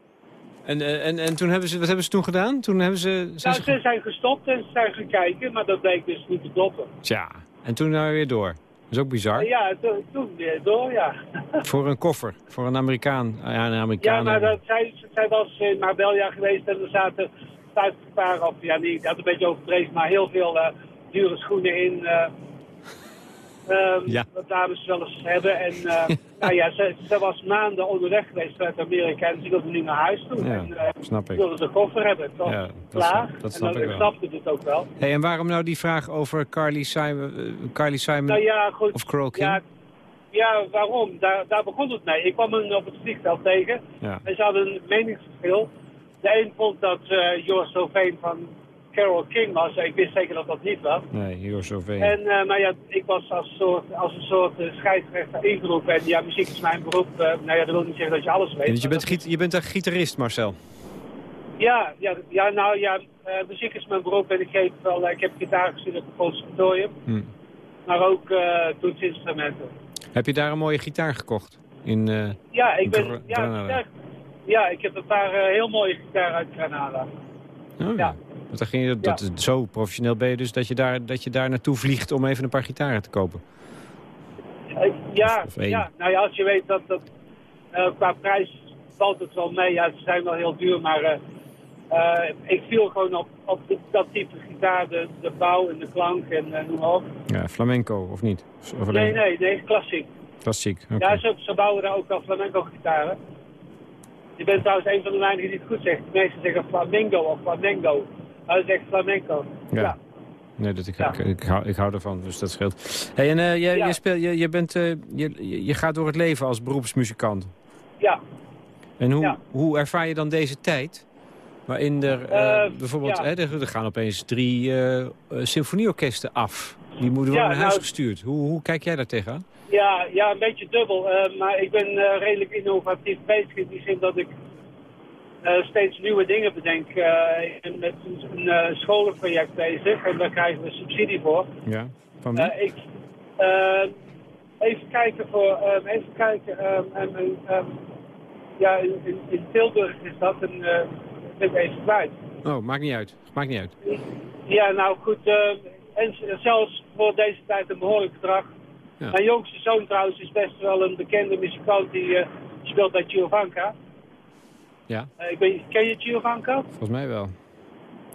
En, en, en toen hebben ze, wat hebben ze toen gedaan? Toen hebben ze... Zijn Nou, ze ze zijn gestopt en ze zijn gaan kijken, maar dat bleek dus niet te kloppen. Tja, en toen nou weer door. Dat is ook bizar. Eh, ja, to- toen door, ja. Voor een koffer, voor een Amerikaan. Ah, Ja, een Amerikaan. Ja, maar dat, zij, zij was in Marbella geweest en er zaten 50 paar, of ja, niet, dat een beetje overdreven, maar heel veel eh, dure schoenen in. eh ehm, Ja. Wat dames wel eens hebben. En eh, nou ja, ze, ze was maanden onderweg geweest vanuit Amerika en ze wilde nu naar huis toe. Ja, en eh, snap ik. wilde ze een koffer hebben, toch? Ja, dat Klaar. snap- dat en dan ik wel. snapte het ook wel. Hey, en waarom nou die vraag over Carly Simon, eh, Carly Simon Nou ja, goed. of Carole King? Ja, ja, waarom? Daar, daar begon het mee. Ik kwam hen op het vliegveld tegen. En ze hadden een meningsverschil. De een vond dat uh, Joris Soveen van Carole King was. Ik wist zeker dat dat niet was. Nee, hier zoveel. En uh, maar ja, ik was als, soort, als een soort uh, scheidsrechter ingeroepen. En ja, muziek is mijn beroep. Uh, nou ja, dat wil niet zeggen dat je alles weet. je, bent, je bent een gitarist, Marcel? Ja, ja, ja nou ja, muziek is mijn beroep. En ik, geef wel, ik heb gitaar gestudeerd op het conservatorium. Hm. Maar ook toetsinstrumenten. Heb je daar een mooie gitaar gekocht? In, ja, ik ben, ja, ja, ik heb een paar heel mooie gitaren uit Granada. Oh, ja. Want dan ging je, dat, ja. Zo professioneel ben je dus dat je, daar, dat je daar naartoe vliegt om even een paar gitaren te kopen? Uh, ja, of, of ja, nou ja, als je weet dat, dat uh, qua prijs valt het wel mee. Ja, ze zijn wel heel duur, maar uh, ik viel gewoon op, op dat type gitaar, de, de bouw en de klank en noem maar op. Ja, flamenco of niet? Of nee, nee, nee, klassiek. Klassiek, okay. Ja, ze, ze bouwen daar ook wel flamenco gitaren. Je bent trouwens een van de weinigen die het goed zegt. De meesten zeggen flamingo of flamenco. Hij zegt flamenco. Ja. ja. Nee, dat, ik, ja. ik, ik, hou, ik hou ervan, dus dat scheelt. Hey, en uh, je, ja. je, speel, je, je, bent, uh, je, je gaat door het leven als beroepsmuzikant. Ja. En hoe, hoe ervaar je dan deze tijd? Waarin er uh, bijvoorbeeld, hè, er, er, gaan opeens drie symfonieorkesten af. Die moeten worden naar huis nou, gestuurd. Hoe, hoe kijk jij daar tegenaan? Ja, ja, een beetje dubbel. Maar ik ben redelijk innovatief bezig in die zin dat ik steeds nieuwe dingen bedenk. ik ben met een, een scholenproject bezig en daar krijgen we subsidie voor. Ja, van wie? ik, even kijken voor, um, even kijken, um, um, ja, in, in, in, Tilburg is dat en ik ben even kwijt. Oh, maakt niet uit. Maakt niet uit. Ja, nou goed, en zelfs voor deze tijd een behoorlijk bedrag. Ja. Mijn jongste zoon trouwens is best wel een bekende muzikant die uh, speelt bij Giovanka. Ja, Eh, ik weet, ken je Giovanka? volgens mij wel.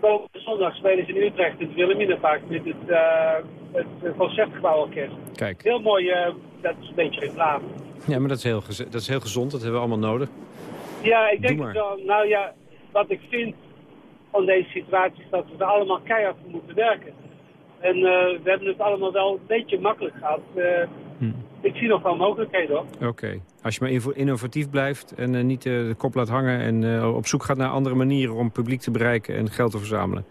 Komende zondag spelen ze in Utrecht in het Wilhelminapark met het, eh het Concertgebouworkest. Kijk. Heel mooi, eh, dat is een beetje reclame. Ja, maar dat is, heel dat is heel gezond. Dat hebben we allemaal nodig. Ja, ik denk het wel. Nou ja, wat ik vind van deze situatie is dat we er allemaal keihard voor moeten werken. En we hebben het allemaal wel een beetje makkelijk gehad. Eh, Hm. Ik zie nog wel mogelijkheden hoor. Oké. Als je maar innovatief blijft en eh, niet eh, de kop laat hangen... en eh, op zoek gaat naar andere manieren om publiek te bereiken en geld te verzamelen.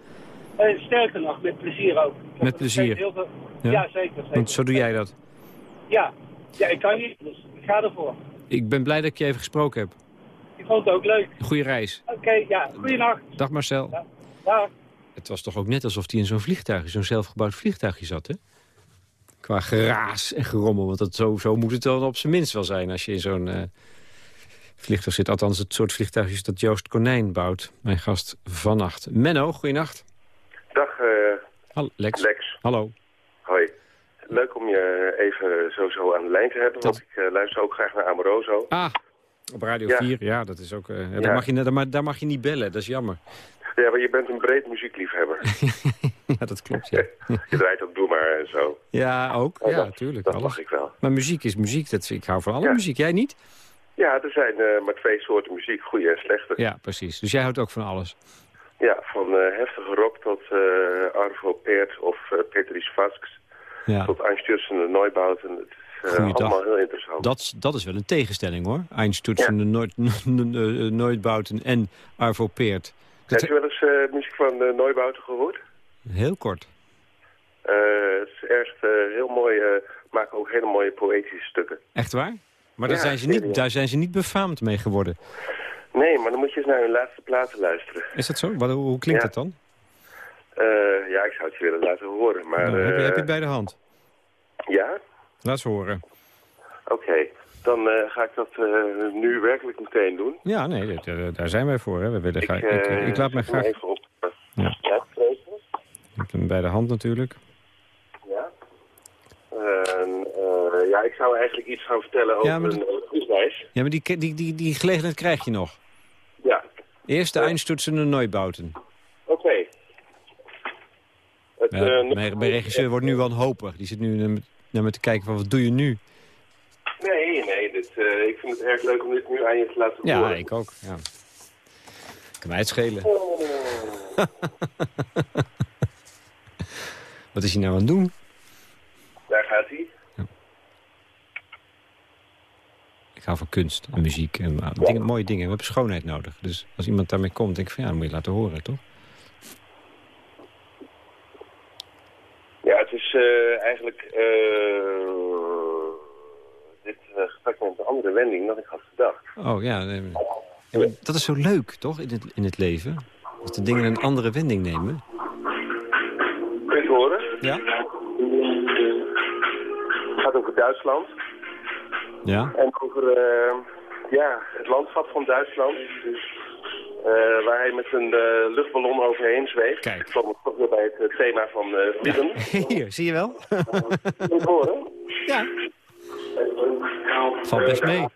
En sterker nog, met plezier ook. Met er plezier? Heel veel... Ja? ja? zeker. zeker. Want zo doe jij dat. Ja. ja, ik kan niet, dus ik ga ervoor. Ik ben blij dat ik je even gesproken heb. Ik vond het ook leuk. Goeie reis. Oké, ja, goeienacht. Dag Marcel. Dag. Het was toch ook net alsof hij in zo'n vliegtuig, zo'n zelfgebouwd vliegtuigje zat, hè? Qua geraas en gerommel, want dat, zo, zo moet het dan op zijn minst wel zijn als je in zo'n eh, vliegtuig zit. Althans, het soort vliegtuigjes dat Joost Konijn bouwt. Mijn gast vannacht. Menno, goeienacht. Dag, eh, Hallo, Lex. Lex. Hallo. Hoi. Leuk om je even sowieso aan de lijn te hebben, want ik eh, luister ook graag naar Amoroso. Ah, op Radio Ja. 4, ja, dat is ook... ja, Ja. daar, mag je, daar, mag je niet bellen, dat is jammer. Ja, maar je bent een breed muziekliefhebber. ja, dat klopt, ja. je draait ook Doe Maar en zo. Ja, ook. Oh, Ja, dat- natuurlijk. Dat alles. mag ik wel. Maar muziek is muziek. Dat, ik hou van alle muziek. Jij niet? Ja, er zijn eh, maar twee soorten muziek, goede en slechte. Ja, precies. Dus jij houdt ook van alles. Ja, van eh, heftige rock tot Arvo Peert of Petri's Vasks Ja. tot Einstürzende Neubauten. Het. Allemaal heel interessant. Dat, dat is wel een tegenstelling, hoor. Einstürzende Nooit, eh, Nooitbouten en Arvo Peert. Heb je wel eens eh, muziek van uh, gehoord? Heel kort. Eh, het is echt eh, heel mooi, eh, maken ook hele mooie poëtische stukken. Echt waar? Maar daar, Ja, zijn ze niet, daar zijn ze niet befaamd mee geworden. Nee, maar dan moet je eens naar hun laatste platen luisteren. Is dat zo? Wat, hoe, hoe klinkt Ja. dat dan? Eh, ja, ik zou het je willen laten horen, maar... Nou, heb, je, heb je eh, het bij de hand? Ja? Laat ze horen. Oké. Dan eh, ga ik dat eh, nu werkelijk meteen doen. Ja, nee, eh, daar zijn wij voor. Hè. We willen graag, ik, eh, eh, ik laat mij graag... even op. Ja. Ja. Ik heb hem bij de hand natuurlijk. Ja. Ja, ik zou eigenlijk iets gaan vertellen over Ja, maar een. Ja, maar die, die, die, die gelegenheid krijg je nog. Ja, Eerst de Einstürzende Neubauten. oké. Het, Ja, mijn, mijn regisseur wordt nu wanhopig. Die zit nu naar me, te kijken van, wat doe je nu? Nee, nee, dit, eh, ik vind het erg leuk om dit nu aan je te laten Ja, horen. ik ook. Ja. Kan mij het schelen. Wat is hij nou aan het doen? Daar gaat hij. Ik hou van kunst en muziek en uh, dingen, mooie dingen. We hebben schoonheid nodig. Dus als iemand daarmee komt, denk ik van ja, dan moet je laten horen, toch? Ja, het is eh, eigenlijk eh, dit eh, gesprek met een andere wending dan ik had gedacht. Oh ja, nee, ja, dat is zo leuk, toch, in het, in het leven? Dat de dingen een andere wending nemen. Kun je het horen? Ja. Het gaat over Duitsland Ja? en over ja, het landschap van Duitsland. Dus, eh, waar hij met een eh, luchtballon overheen zweeft. Kijk. Ik kwam toch weer bij het thema van eh vliegen. Hier, zie je wel? Kun je het horen? ja. Valt best mee.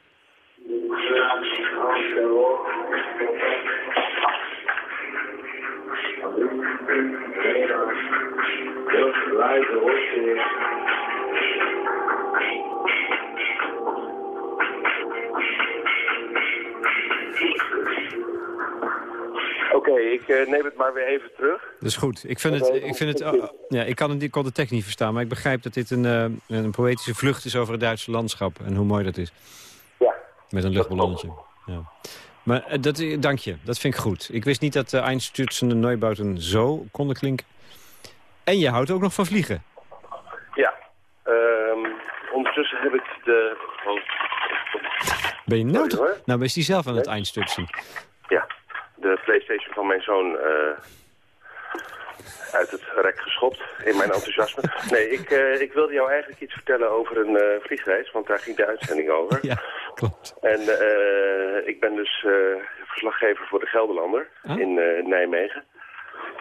Oké, ik eh, neem het maar weer even terug. Dat is goed. Ik, vind het, ik, vind het, ja, ik kan het, ik kon de tekst niet verstaan, maar ik begrijp dat dit een, eh, een poëtische vlucht is over het Duitse landschap. En hoe mooi dat is. Ja. Met een luchtballonnetje. Ja. Maar eh, dat, dank je, dat vind ik goed. Ik wist niet dat de Einstürzende Neubauten zo konden klinken. En je houdt ook nog van vliegen. Ja. Ehm, ondertussen heb ik de... oh, Ben je nou Sorry. Nou, is die zelf aan het Einstürzen. ja, de Playstation van mijn zoon eh, uit het rek geschopt in mijn enthousiasme. Nee, ik, eh, ik wilde jou eigenlijk iets vertellen over een eh, vliegreis, want daar ging de uitzending over. Ja, klopt. En ik ben dus verslaggever voor de Gelderlander Ah. in Nijmegen.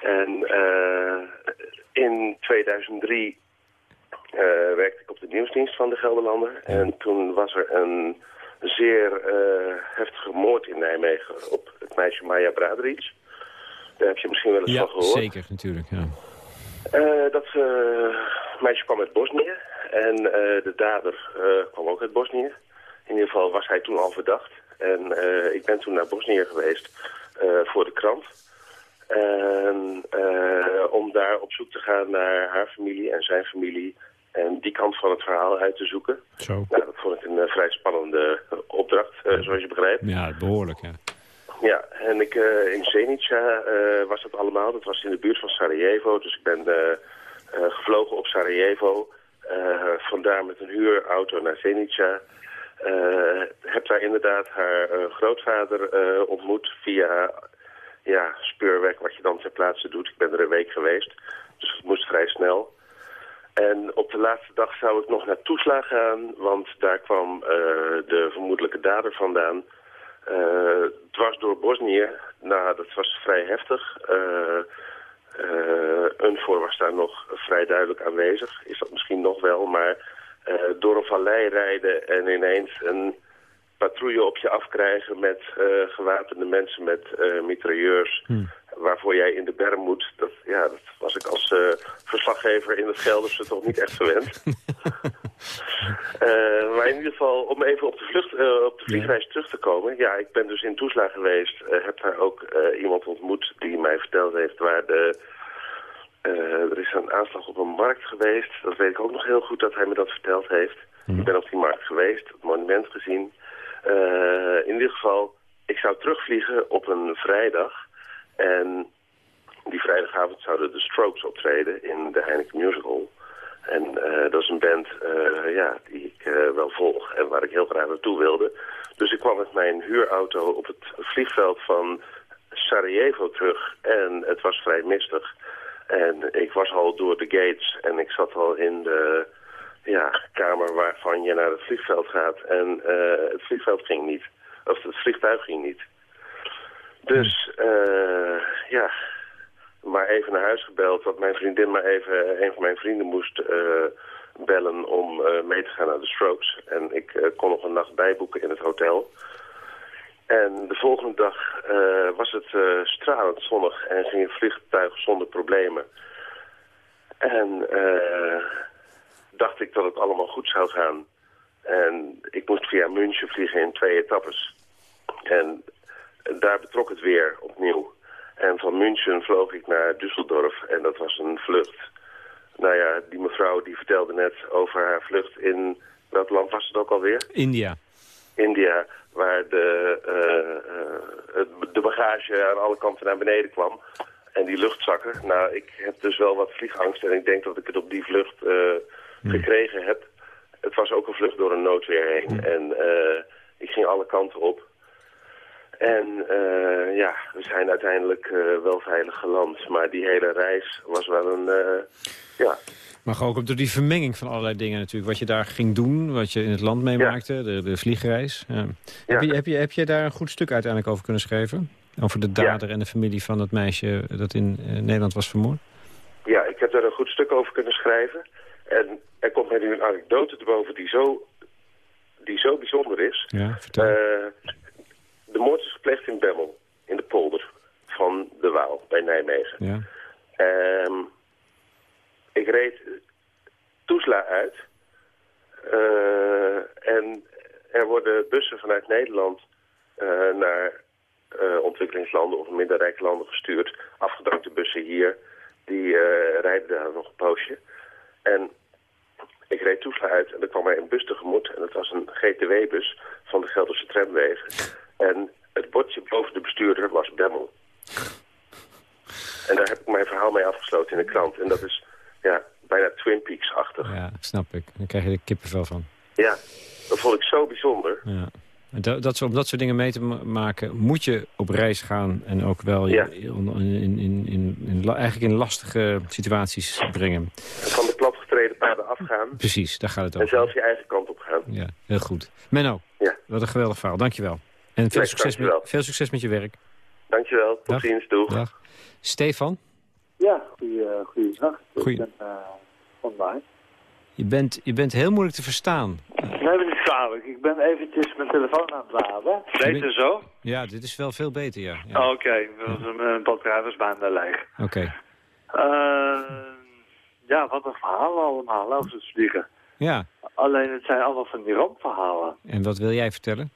En in 2003 eh, werkte ik op de nieuwsdienst van de Gelderlander. En toen was er een zeer eh, heftige moord in Nijmegen op het meisje Maya Braderic. Daar heb je misschien wel eens Ja, van gehoord. zeker natuurlijk. Ja. Eh, dat eh, meisje kwam uit Bosnië en de dader kwam ook uit Bosnië. In ieder geval was hij toen al verdacht. En ik ben toen naar Bosnië geweest voor de krant. En om daar op zoek te gaan naar haar familie en zijn familie. En die kant van het verhaal uit te zoeken. Zo. Nou, dat vond ik een eh, vrij spannende opdracht, eh, zoals je begrijpt. Ja, behoorlijk, ja. Ja, en ik, eh, in Zenica eh, was dat allemaal. Dat was in de buurt van Sarajevo. Dus ik ben eh, eh, gevlogen op Sarajevo. eh, vandaar met een huurauto naar Zenica. Eh, heb daar inderdaad haar eh, grootvader eh, ontmoet via ja, speurwerk wat je dan ter plaatse doet. Ik ben er een week geweest, dus het moest vrij snel. En op de laatste dag zou ik nog naar Toesla gaan, want daar kwam eh, de vermoedelijke dader vandaan. Eh, dwars door Bosnië, nou dat was vrij heftig. Eh UNFOR was daar nog vrij duidelijk aanwezig, is dat misschien nog wel, maar door een vallei rijden en ineens een patrouille op je afkrijgen met gewapende mensen met mitrailleurs, waarvoor jij in de berm moet, dat, ja, dat was ik als eh, verslaggever in het Gelderse toch niet echt gewend. Eh, maar in ieder geval, om even op de, vlucht, eh, op de vliegreis terug te komen. Ja, ik ben dus in Toesla geweest. heb daar ook iemand ontmoet die mij verteld heeft waar de... er is een aanslag op een markt geweest. Dat weet ik ook nog heel goed dat hij me dat verteld heeft. Ik ben op die markt geweest, het monument gezien. In ieder geval, ik zou terugvliegen op een vrijdag. En die vrijdagavond zouden de Strokes optreden in de Heineken Musical. En eh, dat is een band eh, ja, die ik eh, wel volg en waar ik heel graag naartoe wilde. Dus ik kwam met mijn huurauto op het vliegveld van Sarajevo terug. En het was vrij mistig. En ik was al door de gates en ik zat al in de ja, kamer waarvan je naar het vliegveld gaat. En het vliegveld ging niet. Of het vliegtuig ging niet. Dus eh, ja, maar even naar huis gebeld. Dat mijn vriendin maar even, een van mijn vrienden moest eh, bellen om eh, mee te gaan naar de Strokes. En ik eh, kon nog een nacht bijboeken in het hotel. En de volgende dag eh, was het eh, stralend zonnig en ging het vliegtuig zonder problemen. En eh, dacht ik dat het allemaal goed zou gaan. En ik moest via München vliegen in twee etappes. En daar betrok het weer opnieuw. En van München vloog ik naar Düsseldorf en dat was een vlucht. Nou ja, die mevrouw die vertelde net over haar vlucht in... Welk land was het ook alweer? India. India, waar de, eh, eh, de bagage aan alle kanten naar beneden kwam. En die luchtzakken. Nou, ik heb dus wel wat vliegangst en ik denk dat ik het op die vlucht eh, gekregen heb. Het was ook een vlucht door een noodweer heen. En eh, ik ging alle kanten op. En eh, ja, we zijn uiteindelijk eh, wel veilig geland. Maar die hele reis was wel een... eh, ja, Maar ook door die vermenging van allerlei dingen natuurlijk. Wat je daar ging doen, wat je in het land meemaakte, de, de vliegreis. Ja. Heb, je, heb, je, heb je daar een goed stuk uiteindelijk over kunnen schrijven? Over de dader en de familie van dat meisje dat in Nederland was vermoord? Ja, ik heb daar een goed stuk over kunnen schrijven. En er komt mij nu een anekdote te boven die zo, die zo bijzonder is. Ja, vertel. De moord is gepleegd in Bemmel, in de polder van de Waal, bij Nijmegen. ja. Ehm, ik reed Toesla uit. Eh, en er worden bussen vanuit Nederland eh, naar eh, ontwikkelingslanden of minder rijke landen gestuurd. Afgedankte bussen hier, die rijden daar nog een poosje. En ik reed Toesla uit en er kwam mij een bus tegemoet. En dat was een GTW-bus van de Gelderse tramwegen. En het bordje boven de bestuurder was Bemmel. En daar heb ik mijn verhaal mee afgesloten in de krant. En dat is ja, bijna Twin Peaks-achtig. ja, snap ik. Dan krijg je er kippenvel van. Ja, dat vond ik zo bijzonder. Ja. En Dat, dat, om dat soort dingen mee te ma- maken, moet je op reis gaan en ook wel je Ja. in, in, in, eigenlijk in lastige situaties brengen. Van de platgetreden paden afgaan Precies, daar gaat het en over. zelf je eigen kant op gaan. Ja, heel goed. Menno, Ja. wat een geweldig verhaal. Dankjewel. En veel, succes, met, veel succes met je werk. Dankjewel, tot Dag. ziens, doeg. Dag. Stefan, Ja, goeie, goeiedag. Goeie- Ik ben uh, online. je bent, je bent heel moeilijk te verstaan. Nee, dat is kwalijk. Ik ben eventjes mijn telefoon aan het laden. Beter zo? Ja, dit is wel veel beter, ja. ja. Oh, Oké, okay. mijn batterij was bijna leeg. Oké. Uh, ja, wat een verhalen allemaal over het vliegen. Ja. Alleen het zijn allemaal van die rampverhalen. En wat wil jij vertellen?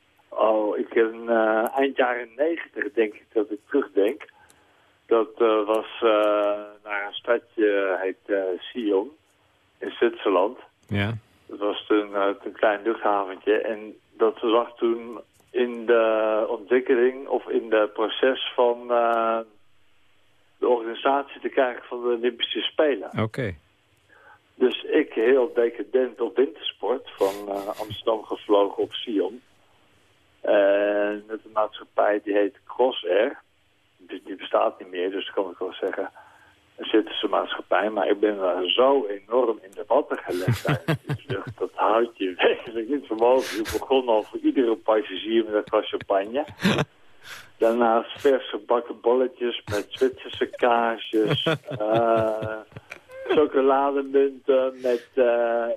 Ik in uh, eind jaren negentig denk ik dat ik terugdenk. Dat uh, was naar een stadje, heet Sion, in Zwitserland. Ja. Dat was toen een klein luchthaventje. En dat lag toen in de ontwikkeling of in het proces van de organisatie te krijgen van de Olympische Spelen. Oké. Dus ik heel decadent op wintersport van uh, Amsterdam gevlogen op Sion. En met een maatschappij die heet Crossair. Die, die bestaat niet meer, dus kan ik wel zeggen een Zwitserse maatschappij. Maar ik ben daar zo enorm in de watten gelegd tijdens vlucht. Dat houdt je werkelijk niet vermogen. Je begon al voor iedere passagier met een glas champagne. Daarnaast verse bakken bolletjes met Zwitserse kaarsjes. uh, chocolademunten met, uh,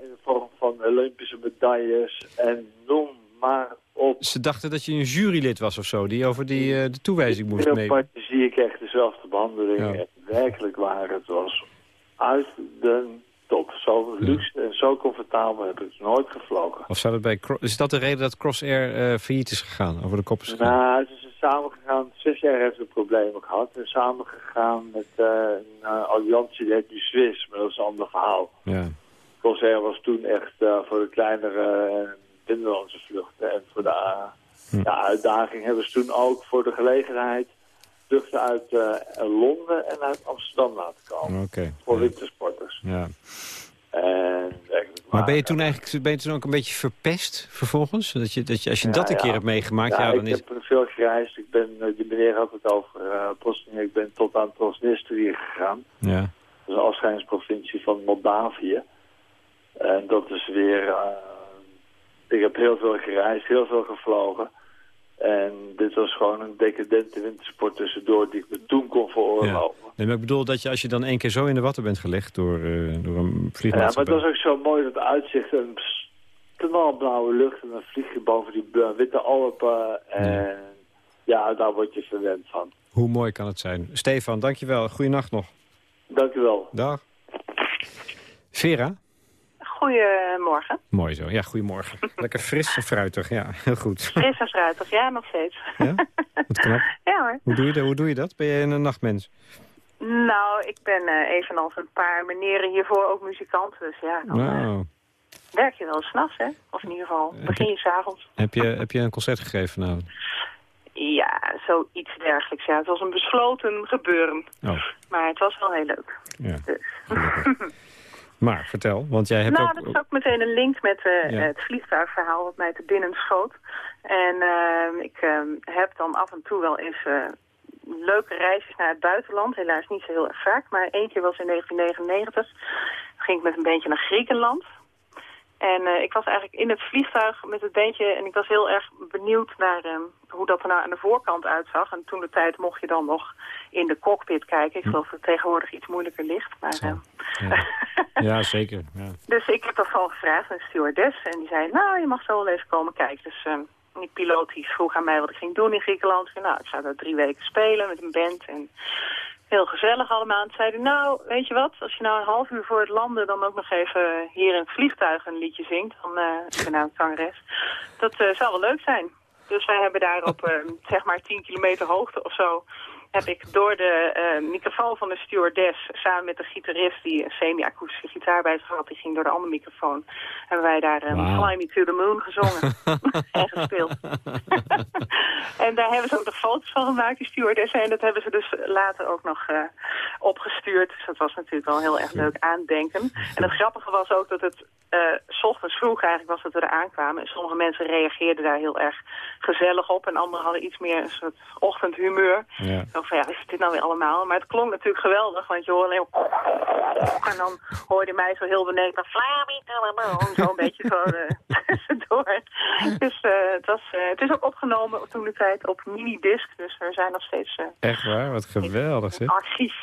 in de vorm van Olympische medailles. En noem maar op. Ze dachten dat je een jurylid was of zo, die over die, uh, de toewijzing moest nemen. In een zie ik echt dezelfde behandeling. Ja. Werkelijk waar, het was uit de top. Zo luxe en zo comfortabel heb ik nooit gevlogen. Of zou dat bij is dat de reden dat Crossair uh, failliet is gegaan, over de kop is gegaan? Nou, ze zijn samengegaan. Zes jaar heeft het problemen gehad. En samengegaan met uh, een alliantie, die heet nu Swiss, maar dat is een ander verhaal. Ja. Crossair was toen echt voor de kleinere binnenlandse vluchten. En voor de, hm. de uitdaging hebben ze toen ook voor de gelegenheid vluchten uit Londen en uit Amsterdam laten komen. Okay. Voor ja. wintersporters. Ja. En, maar ben je toen eigenlijk ben je toen ook een beetje verpest vervolgens? Dat je, dat je, als je Ja, dat een ja. keer hebt meegemaakt, ja, Ja, dan ik is... heb veel gereisd. Ik ben, eh, die meneer had het over uh, Bosnië. Ik ben tot aan Transnistrië gegaan. Ja. Dat is een afscheidingsprovincie van Moldavië. En dat is weer... eh, ik heb heel veel gereisd, heel veel gevlogen. En dit was gewoon een decadente wintersport tussendoor die ik me toen kon veroorloven. Nee, maar ik bedoel dat je als je dan één keer zo in de watten bent gelegd door, eh, door een Ja, maar het was ook zo mooi dat uitzicht. Een knalblauwe lucht en dan vlieg je boven die witte Alpen. En ja. daar word je verwend van. Hoe mooi kan het zijn. Stefan, dankjewel. Goeienacht nog. Dank u wel. Dag. Vera? Goedemorgen. Mooi zo. Ja, goedemorgen. Lekker fris en fruitig. Ja, heel goed. Fris en fruitig, ja, nog steeds. Ja? Wat knap. Ja hoor. Hoe doe je dat? Hoe doe je dat? Ben je een nachtmens? Nou, ik ben eh, evenals een paar meneren hiervoor ook muzikant. Dus ja, dan eh, werk je wel s'nachts, hè? Of in ieder geval begin je s'avonds. heb je, heb je een concert gegeven vanavond? Ja, zoiets dergelijks. Ja, het was een besloten gebeuren. Oh, Maar het was wel heel leuk. ja. Dus. Maar, vertel, want jij hebt nou, ook... dat is ook meteen een link met Ja. het vliegtuigverhaal wat mij te binnen schoot. En eh, ik eh, heb dan af en toe wel eens eh, leuke reisjes naar het buitenland. Helaas niet zo heel erg vaak, maar één keer was in 1999. Toen ging ik met een beetje naar Griekenland. En eh, ik was eigenlijk in het vliegtuig met het beentje en ik was heel erg benieuwd naar eh, hoe dat er nou aan de voorkant uitzag. En toen de tijd mocht je dan nog in de cockpit kijken. Ik geloof dat het tegenwoordig iets moeilijker ligt. Maar, eh, Ja, ja zeker. Ja. dus ik heb dat gewoon gevraagd aan de stewardess. En die zei, nou, je mag zo wel even komen kijken. Dus eh, die piloot die vroeg aan mij wat ik ging doen in Griekenland. Ik zei, nou, ik zou daar drie weken spelen met een band. En heel gezellig allemaal. En toen zei hij, nou, weet je wat? Als je nou een half uur voor het landen dan ook nog even hier in het vliegtuig een liedje zingt. Dan, nou een zangeres. Dat eh, zou wel leuk zijn. Dus wij hebben daar op, eh, zeg maar, 10 kilometer hoogte of zo heb ik door de eh, microfoon van de stewardess... samen met de gitarist die een semi-akoestische gitaar bij zich had... die ging door de andere microfoon... hebben wij daar um. Fly Me to the Moon gezongen en gespeeld. en daar hebben ze ook nog foto's van gemaakt, die stewardess. En dat hebben ze dus later ook nog eh, opgestuurd. Dus dat was natuurlijk wel heel erg leuk aandenken. En het grappige was ook dat het... s ochtends vroeg eigenlijk was dat we er aankwamen. En sommige mensen reageerden daar heel erg gezellig op. En anderen hadden iets meer een soort ochtendhumeur. Ja. Van, ja, wat is dit nou weer allemaal? Maar het klonk natuurlijk geweldig, want je hoorde alleen. En dan hoorde mij zo heel beneden... Flammy, zo een beetje zo eh, tussendoor. Dus eh, het, was, eh, het is ook opgenomen toen de tijd op minidisc. Dus er zijn nog steeds Echt waar? Wat geweldig, zeg. archief.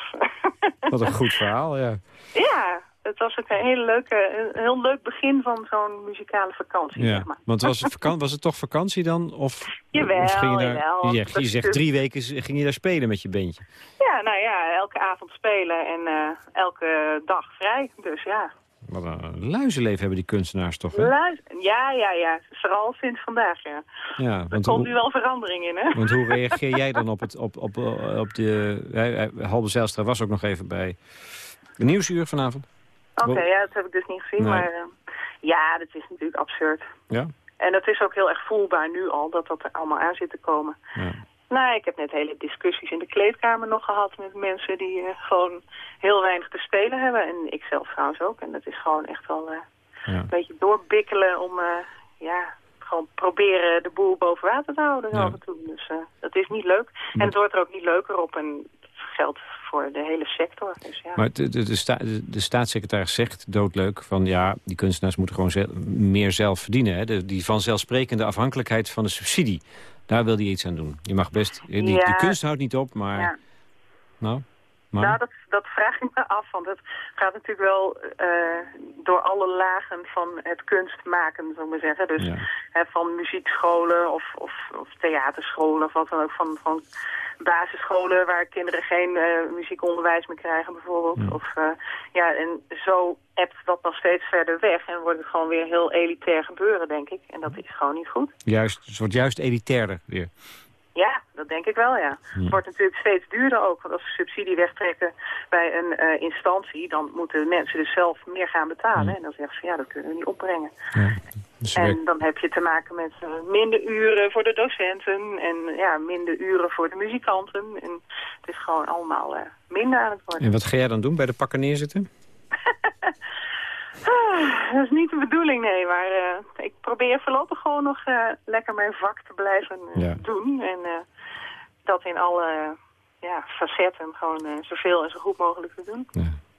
Wat een goed verhaal, ja. ja, het was ook een, hele leuke, een heel leuk begin van zo'n muzikale vakantie, Ja, zeg maar. want was het, vakan- was het toch vakantie dan? Of, Jawel, of ging je, daar, jawel. je, zegt, je zegt drie weken ging je daar spelen met je bandje. Ja, nou ja, elke avond spelen en eh, elke dag vrij. Dus ja. Wat een luizenleven hebben die kunstenaars toch, hè? Ja, ja, ja. Vooral sinds vandaag, ja. Ja, Er komt nu wel verandering in, hè? want hoe reageer jij dan op, het, op, op, op de... Hij, hij- Halbe Zijlstra was ook nog even bij de Nieuwsuur vanavond. Oké, ja, dat heb ik dus niet gezien. Nee. Maar eh, ja, dat is natuurlijk absurd. Ja? En dat is ook heel erg voelbaar nu al, dat dat er allemaal aan zit te komen. Ja. Nou, ik heb net hele discussies in de kleedkamer nog gehad met mensen die eh, gewoon heel weinig te spelen hebben. En ik zelf trouwens ook. En dat is gewoon echt wel eh, Ja. een beetje doorbikkelen om, ja, gewoon proberen de boel boven water te houden Ja. af en toe. Dus dat is niet leuk. En het wordt er ook niet leuker op en het geldt voor de hele sector. Dus ja. Maar de, de, de, sta- de, de staatssecretaris zegt doodleuk van... ja, die kunstenaars moeten gewoon zel- meer zelf verdienen. Hè? De, die vanzelfsprekende afhankelijkheid van de subsidie. Daar wil hij iets aan doen. Je mag best... Die, Ja. die kunst houdt niet op, maar... Ja. Nou, maar... Nou, dat, dat vraag ik me af, want het gaat natuurlijk wel eh, door alle lagen van het kunstmaken, zou ik maar zeggen. Dus Ja. hè, van muziekscholen of, of, of theaterscholen of wat dan ook, van, van basisscholen waar kinderen geen eh, muziekonderwijs meer krijgen bijvoorbeeld. Of, eh, ja, en zo ebt dat nog steeds verder weg en wordt het gewoon weer heel elitair gebeuren, denk ik. En dat is gewoon niet goed. Juist, het wordt juist elitairder weer. Ja, dat denk ik wel, ja. Het wordt natuurlijk steeds duurder ook. Want als we subsidie wegtrekken bij een eh, instantie... dan moeten mensen dus zelf meer gaan betalen. En dan zeggen ze, ja, dat kunnen we niet opbrengen. Dus En dan heb je te maken met eh, minder uren voor de docenten... en ja, minder uren voor de muzikanten. En het is gewoon allemaal eh, minder aan het worden. En wat ga jij dan doen? Bij de pakken neerzitten? Ah, dat is niet de bedoeling, nee. Maar eh, ik probeer voorlopig gewoon nog eh, lekker mijn vak te blijven eh, Ja. doen. En dat in alle ja, facetten gewoon zoveel en zo goed mogelijk te doen.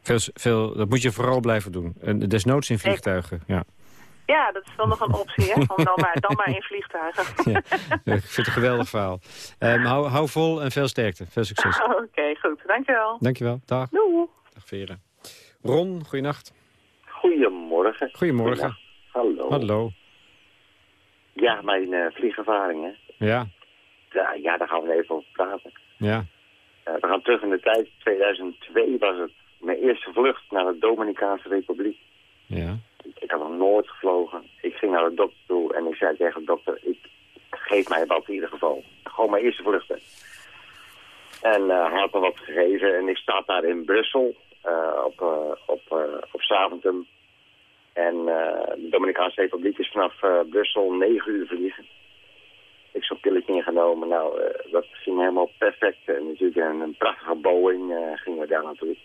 Veel, veel, dat moet je vooral blijven doen. En desnoods in vliegtuigen. Ja. Ja, dat is wel nog een optie, hè. Om dan maar, dan maar in vliegtuigen. Ja. Ik vind het een geweldig verhaal. Ehm, hou, hou vol en veel sterkte. Veel succes. Oké, goed. Dankjewel. Dankjewel. Dag. Doei. Dag Veren. Ron, goeienacht. Goedemorgen. Goedemorgen. Hallo. Hallo. Ja, mijn vliegervaring, hè. Ja, Ja, ja, daar gaan we even over praten. ja. Eh, we gaan terug in de tijd. 2002 was het mijn eerste vlucht naar de Dominicaanse Republiek. Ja. Ik had nog nooit gevlogen. Ik ging naar de dokter toe en ik zei tegen de dokter... Ik, geef mij wat in ieder geval. Gewoon mijn eerste vluchten. En eh, hij had me wat gegeven en ik sta daar in Brussel op, eh, op, eh, op Zaventem. En eh, de Dominicaanse Republiek is vanaf eh, Brussel negen uur vliegen. Ik zo'n pilletje ingenomen. Nou, eh, dat ging helemaal perfect. En natuurlijk een, een prachtige Boeing eh, gingen we daar naartoe.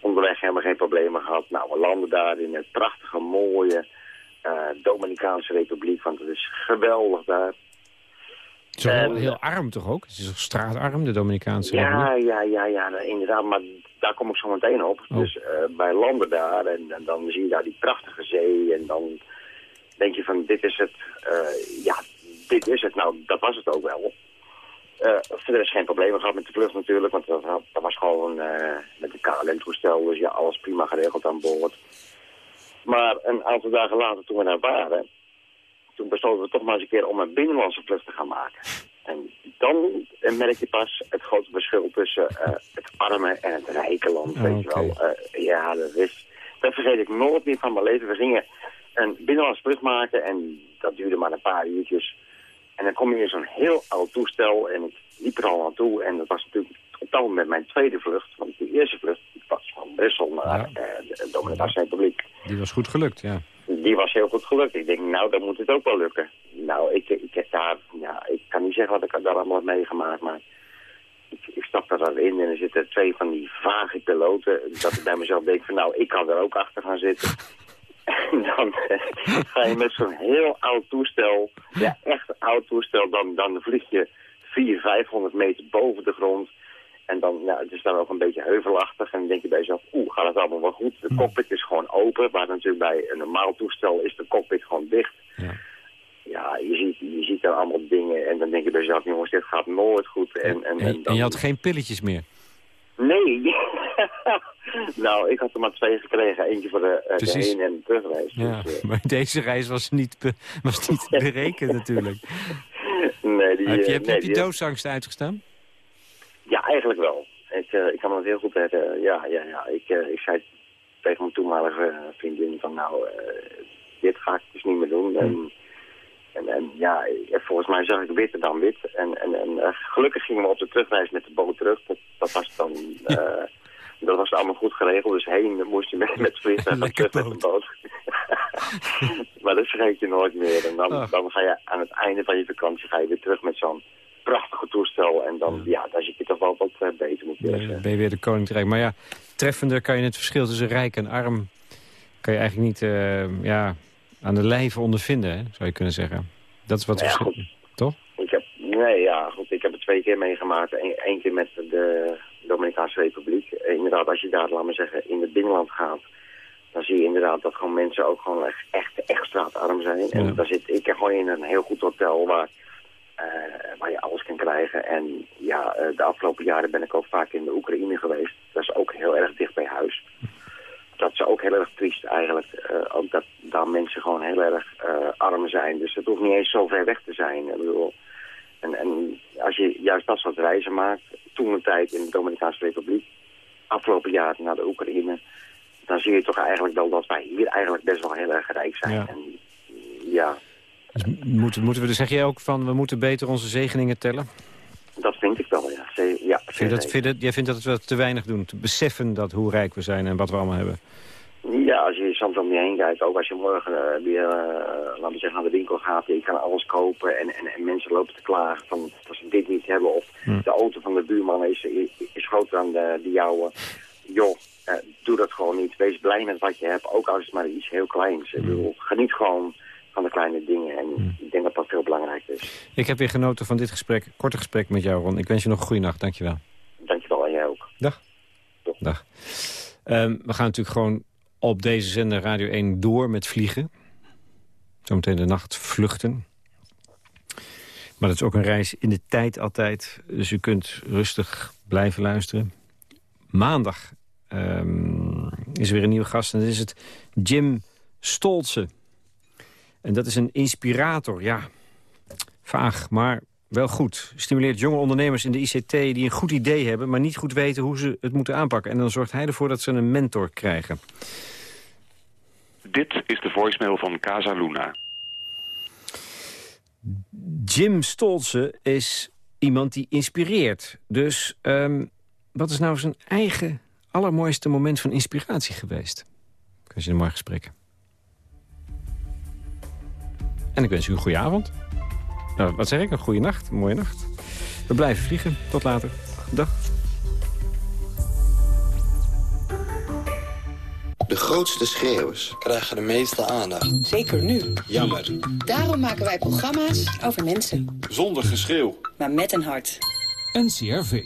Onderweg helemaal geen problemen gehad. Nou, we landen daar in het prachtige, mooie eh, Dominicaanse Republiek. Want het is geweldig daar. Het is wel heel, arm toch ook? Het is toch straatarm, de Dominicaanse Republiek? Ja, ja, ja, ja, inderdaad. Maar daar kom ik zo meteen op. Oh. Dus eh wij landen daar en, en dan zie je daar die prachtige zee. En dan denk je van, dit is het. eh, ja, dit is het. Nou, dat was het ook wel. Eh verder is geen probleem gehad met de vlucht natuurlijk. Want dat, dat was gewoon met de KLM-toestel. Dus ja, alles prima geregeld aan boord. Maar een aantal dagen later, toen we daar waren... toen besloten we toch maar eens een keer om een binnenlandse vlucht te gaan maken. En dan merk je pas het grote verschil tussen eh, het arme en het rijke land. weet je wel. Eh, ja, dat, is, dat vergeet ik nooit meer van mijn leven. We gingen een binnenlandse vlucht maken en dat duurde maar een paar uurtjes. En dan kom je in zo'n heel oud toestel en ik liep er al naartoe. En dat was natuurlijk op dat moment mijn tweede vlucht. Want die eerste vlucht was van Brussel naar eh, de Dominicaanse Republiek. Die was goed gelukt, ja. Die was heel goed gelukt. Ik denk, nou, dan moet het ook wel lukken. Nou, ik, ik heb ik kan niet zeggen wat ik daar allemaal heb meegemaakt, maar ik, ik stap er dan in en er zitten twee van die vage piloten. Dat ik bij mezelf denk van, nou, ik kan er ook achter gaan zitten. En dan eh, ga je met zo'n heel oud toestel, ja, echt oud toestel, dan, dan vlieg je 400, 500 meter boven de grond. En dan, ja, het is dan ook een beetje heuvelachtig. En dan denk je bij jezelf, oeh, gaat het allemaal wel goed? De cockpit is gewoon open. Waar natuurlijk bij een normaal toestel is de cockpit gewoon dicht. Ja, je ziet, je ziet daar allemaal dingen. En dan denk je bij jezelf, jongens, dit gaat nooit goed. En, en, En, en, en je had geen pilletjes meer? Nee. nou, ik had er maar twee gekregen. Eentje voor de, uh, de heen- en terugreis. Ja, Dus, eh, maar deze reis was niet, was niet berekend natuurlijk. nee, die, heb je, eh, heb, nee, heb je die- doodsangst uitgestaan? Ja, eigenlijk wel. Ik, eh, ik kan me heel goed herinneren. Ja, ja, ja. Ik, eh, ik zei tegen mijn toenmalige eh, vriendin van nou, dit ga ik dus niet meer doen. En, en, en ja, volgens mij zag ik witter dan wit. En, en, en gelukkig gingen we op de terugreis met de boot terug. Dat, dat was dan... Dat was allemaal goed geregeld, dus heen moest je met, met vliegtuig en terug met de boot. maar dat vergeet je nooit meer. En dan, dan ga je aan het einde van je vakantie ga je weer terug met zo'n prachtige toestel. En dan, ja, daar zit je toch wel wat eh, beter, moet je Dan zeggen. ben je weer de koninkrijk. Maar ja, treffender kan je het verschil tussen rijk en arm... kan je eigenlijk niet eh, ja, aan de lijve ondervinden, hè, zou je kunnen zeggen. Dat is wat Nou ja, verschil. Toch? Ik heb, nee, ja, goed. Ik heb het twee keer meegemaakt. Eén één keer met de Dominicaanse Republiek. Eh, Inderdaad, als je daar, laat maar zeggen, in het binnenland gaat... dan zie je inderdaad dat gewoon mensen ook gewoon echt, echt, echt straatarm zijn. En Ja. daar zit ik gewoon in een heel goed hotel waar, eh, waar je alles kan krijgen. En ja, eh, de afgelopen jaren ben ik ook vaak in de Oekraïne geweest. Dat is ook heel erg dicht bij huis. Dat is ook heel erg triest eigenlijk. eh, ook dat daar mensen gewoon heel erg arm zijn. Dus het hoeft niet eens zo ver weg te zijn. Ik bedoel, en, en als je juist dat soort reizen maakt, toen een tijd in de Dominicaanse Republiek, afgelopen jaar naar de Oekraïne, dan zie je toch eigenlijk wel dat wij hier eigenlijk best wel heel erg rijk zijn. Ja. En ja, Dus moeten, moeten we, dus zeg jij ook van, we moeten beter onze zegeningen tellen? dat vind ik wel, ja. Ze- ja Vind dat, vind jij vindt dat we dat te weinig doen? Te beseffen dat hoe rijk we zijn en wat we allemaal hebben? Ja, als je soms om je heen kijkt, ook als je morgen eh, weer, eh, laten we zeggen, naar de winkel gaat, je kan alles kopen en, en, en mensen lopen te klagen van dat ze dit niet hebben of Hm. de auto van de buurman is, is, groter dan de, de jouwe. Joh, eh, doe dat gewoon niet. Wees blij met wat je hebt, ook als het maar iets heel kleins. Hm. Ik bedoel, geniet gewoon van de kleine dingen en ik denk dat dat veel belangrijker is. Ik heb weer genoten van dit gesprek, korte gesprek met jou, Ron. Ik wens je nog een goede nacht, dankjewel. Dankjewel en jij ook. Dag. Dag. Ehm, we gaan natuurlijk gewoon op deze zender Radio 1 door met vliegen. Zometeen de nacht vluchten. Maar dat is ook een reis in de tijd altijd. Dus u kunt rustig blijven luisteren. Maandag ehm, is er weer een nieuwe gast. En dat is het Jim Stolze. En dat is een inspirator, ja. Vaag, maar wel goed. Stimuleert jonge ondernemers in de ICT die een goed idee hebben... maar niet goed weten hoe ze het moeten aanpakken. En dan zorgt hij ervoor dat ze een mentor krijgen. Dit is de voicemail van Casa Luna. Jim Stolze is iemand die inspireert. Dus ehm, wat is nou zijn eigen allermooiste moment van inspiratie geweest? Wens je een mooi gesprek. En ik wens u een goede avond. Nou, wat zeg ik? Een goede nacht, een mooie nacht. We blijven vliegen. Tot later. Dag. De grootste schreeuwers krijgen de meeste aandacht. Zeker nu. Jammer. Daarom maken wij programma's over mensen. Zonder geschreeuw. Maar met een hart. NCRV.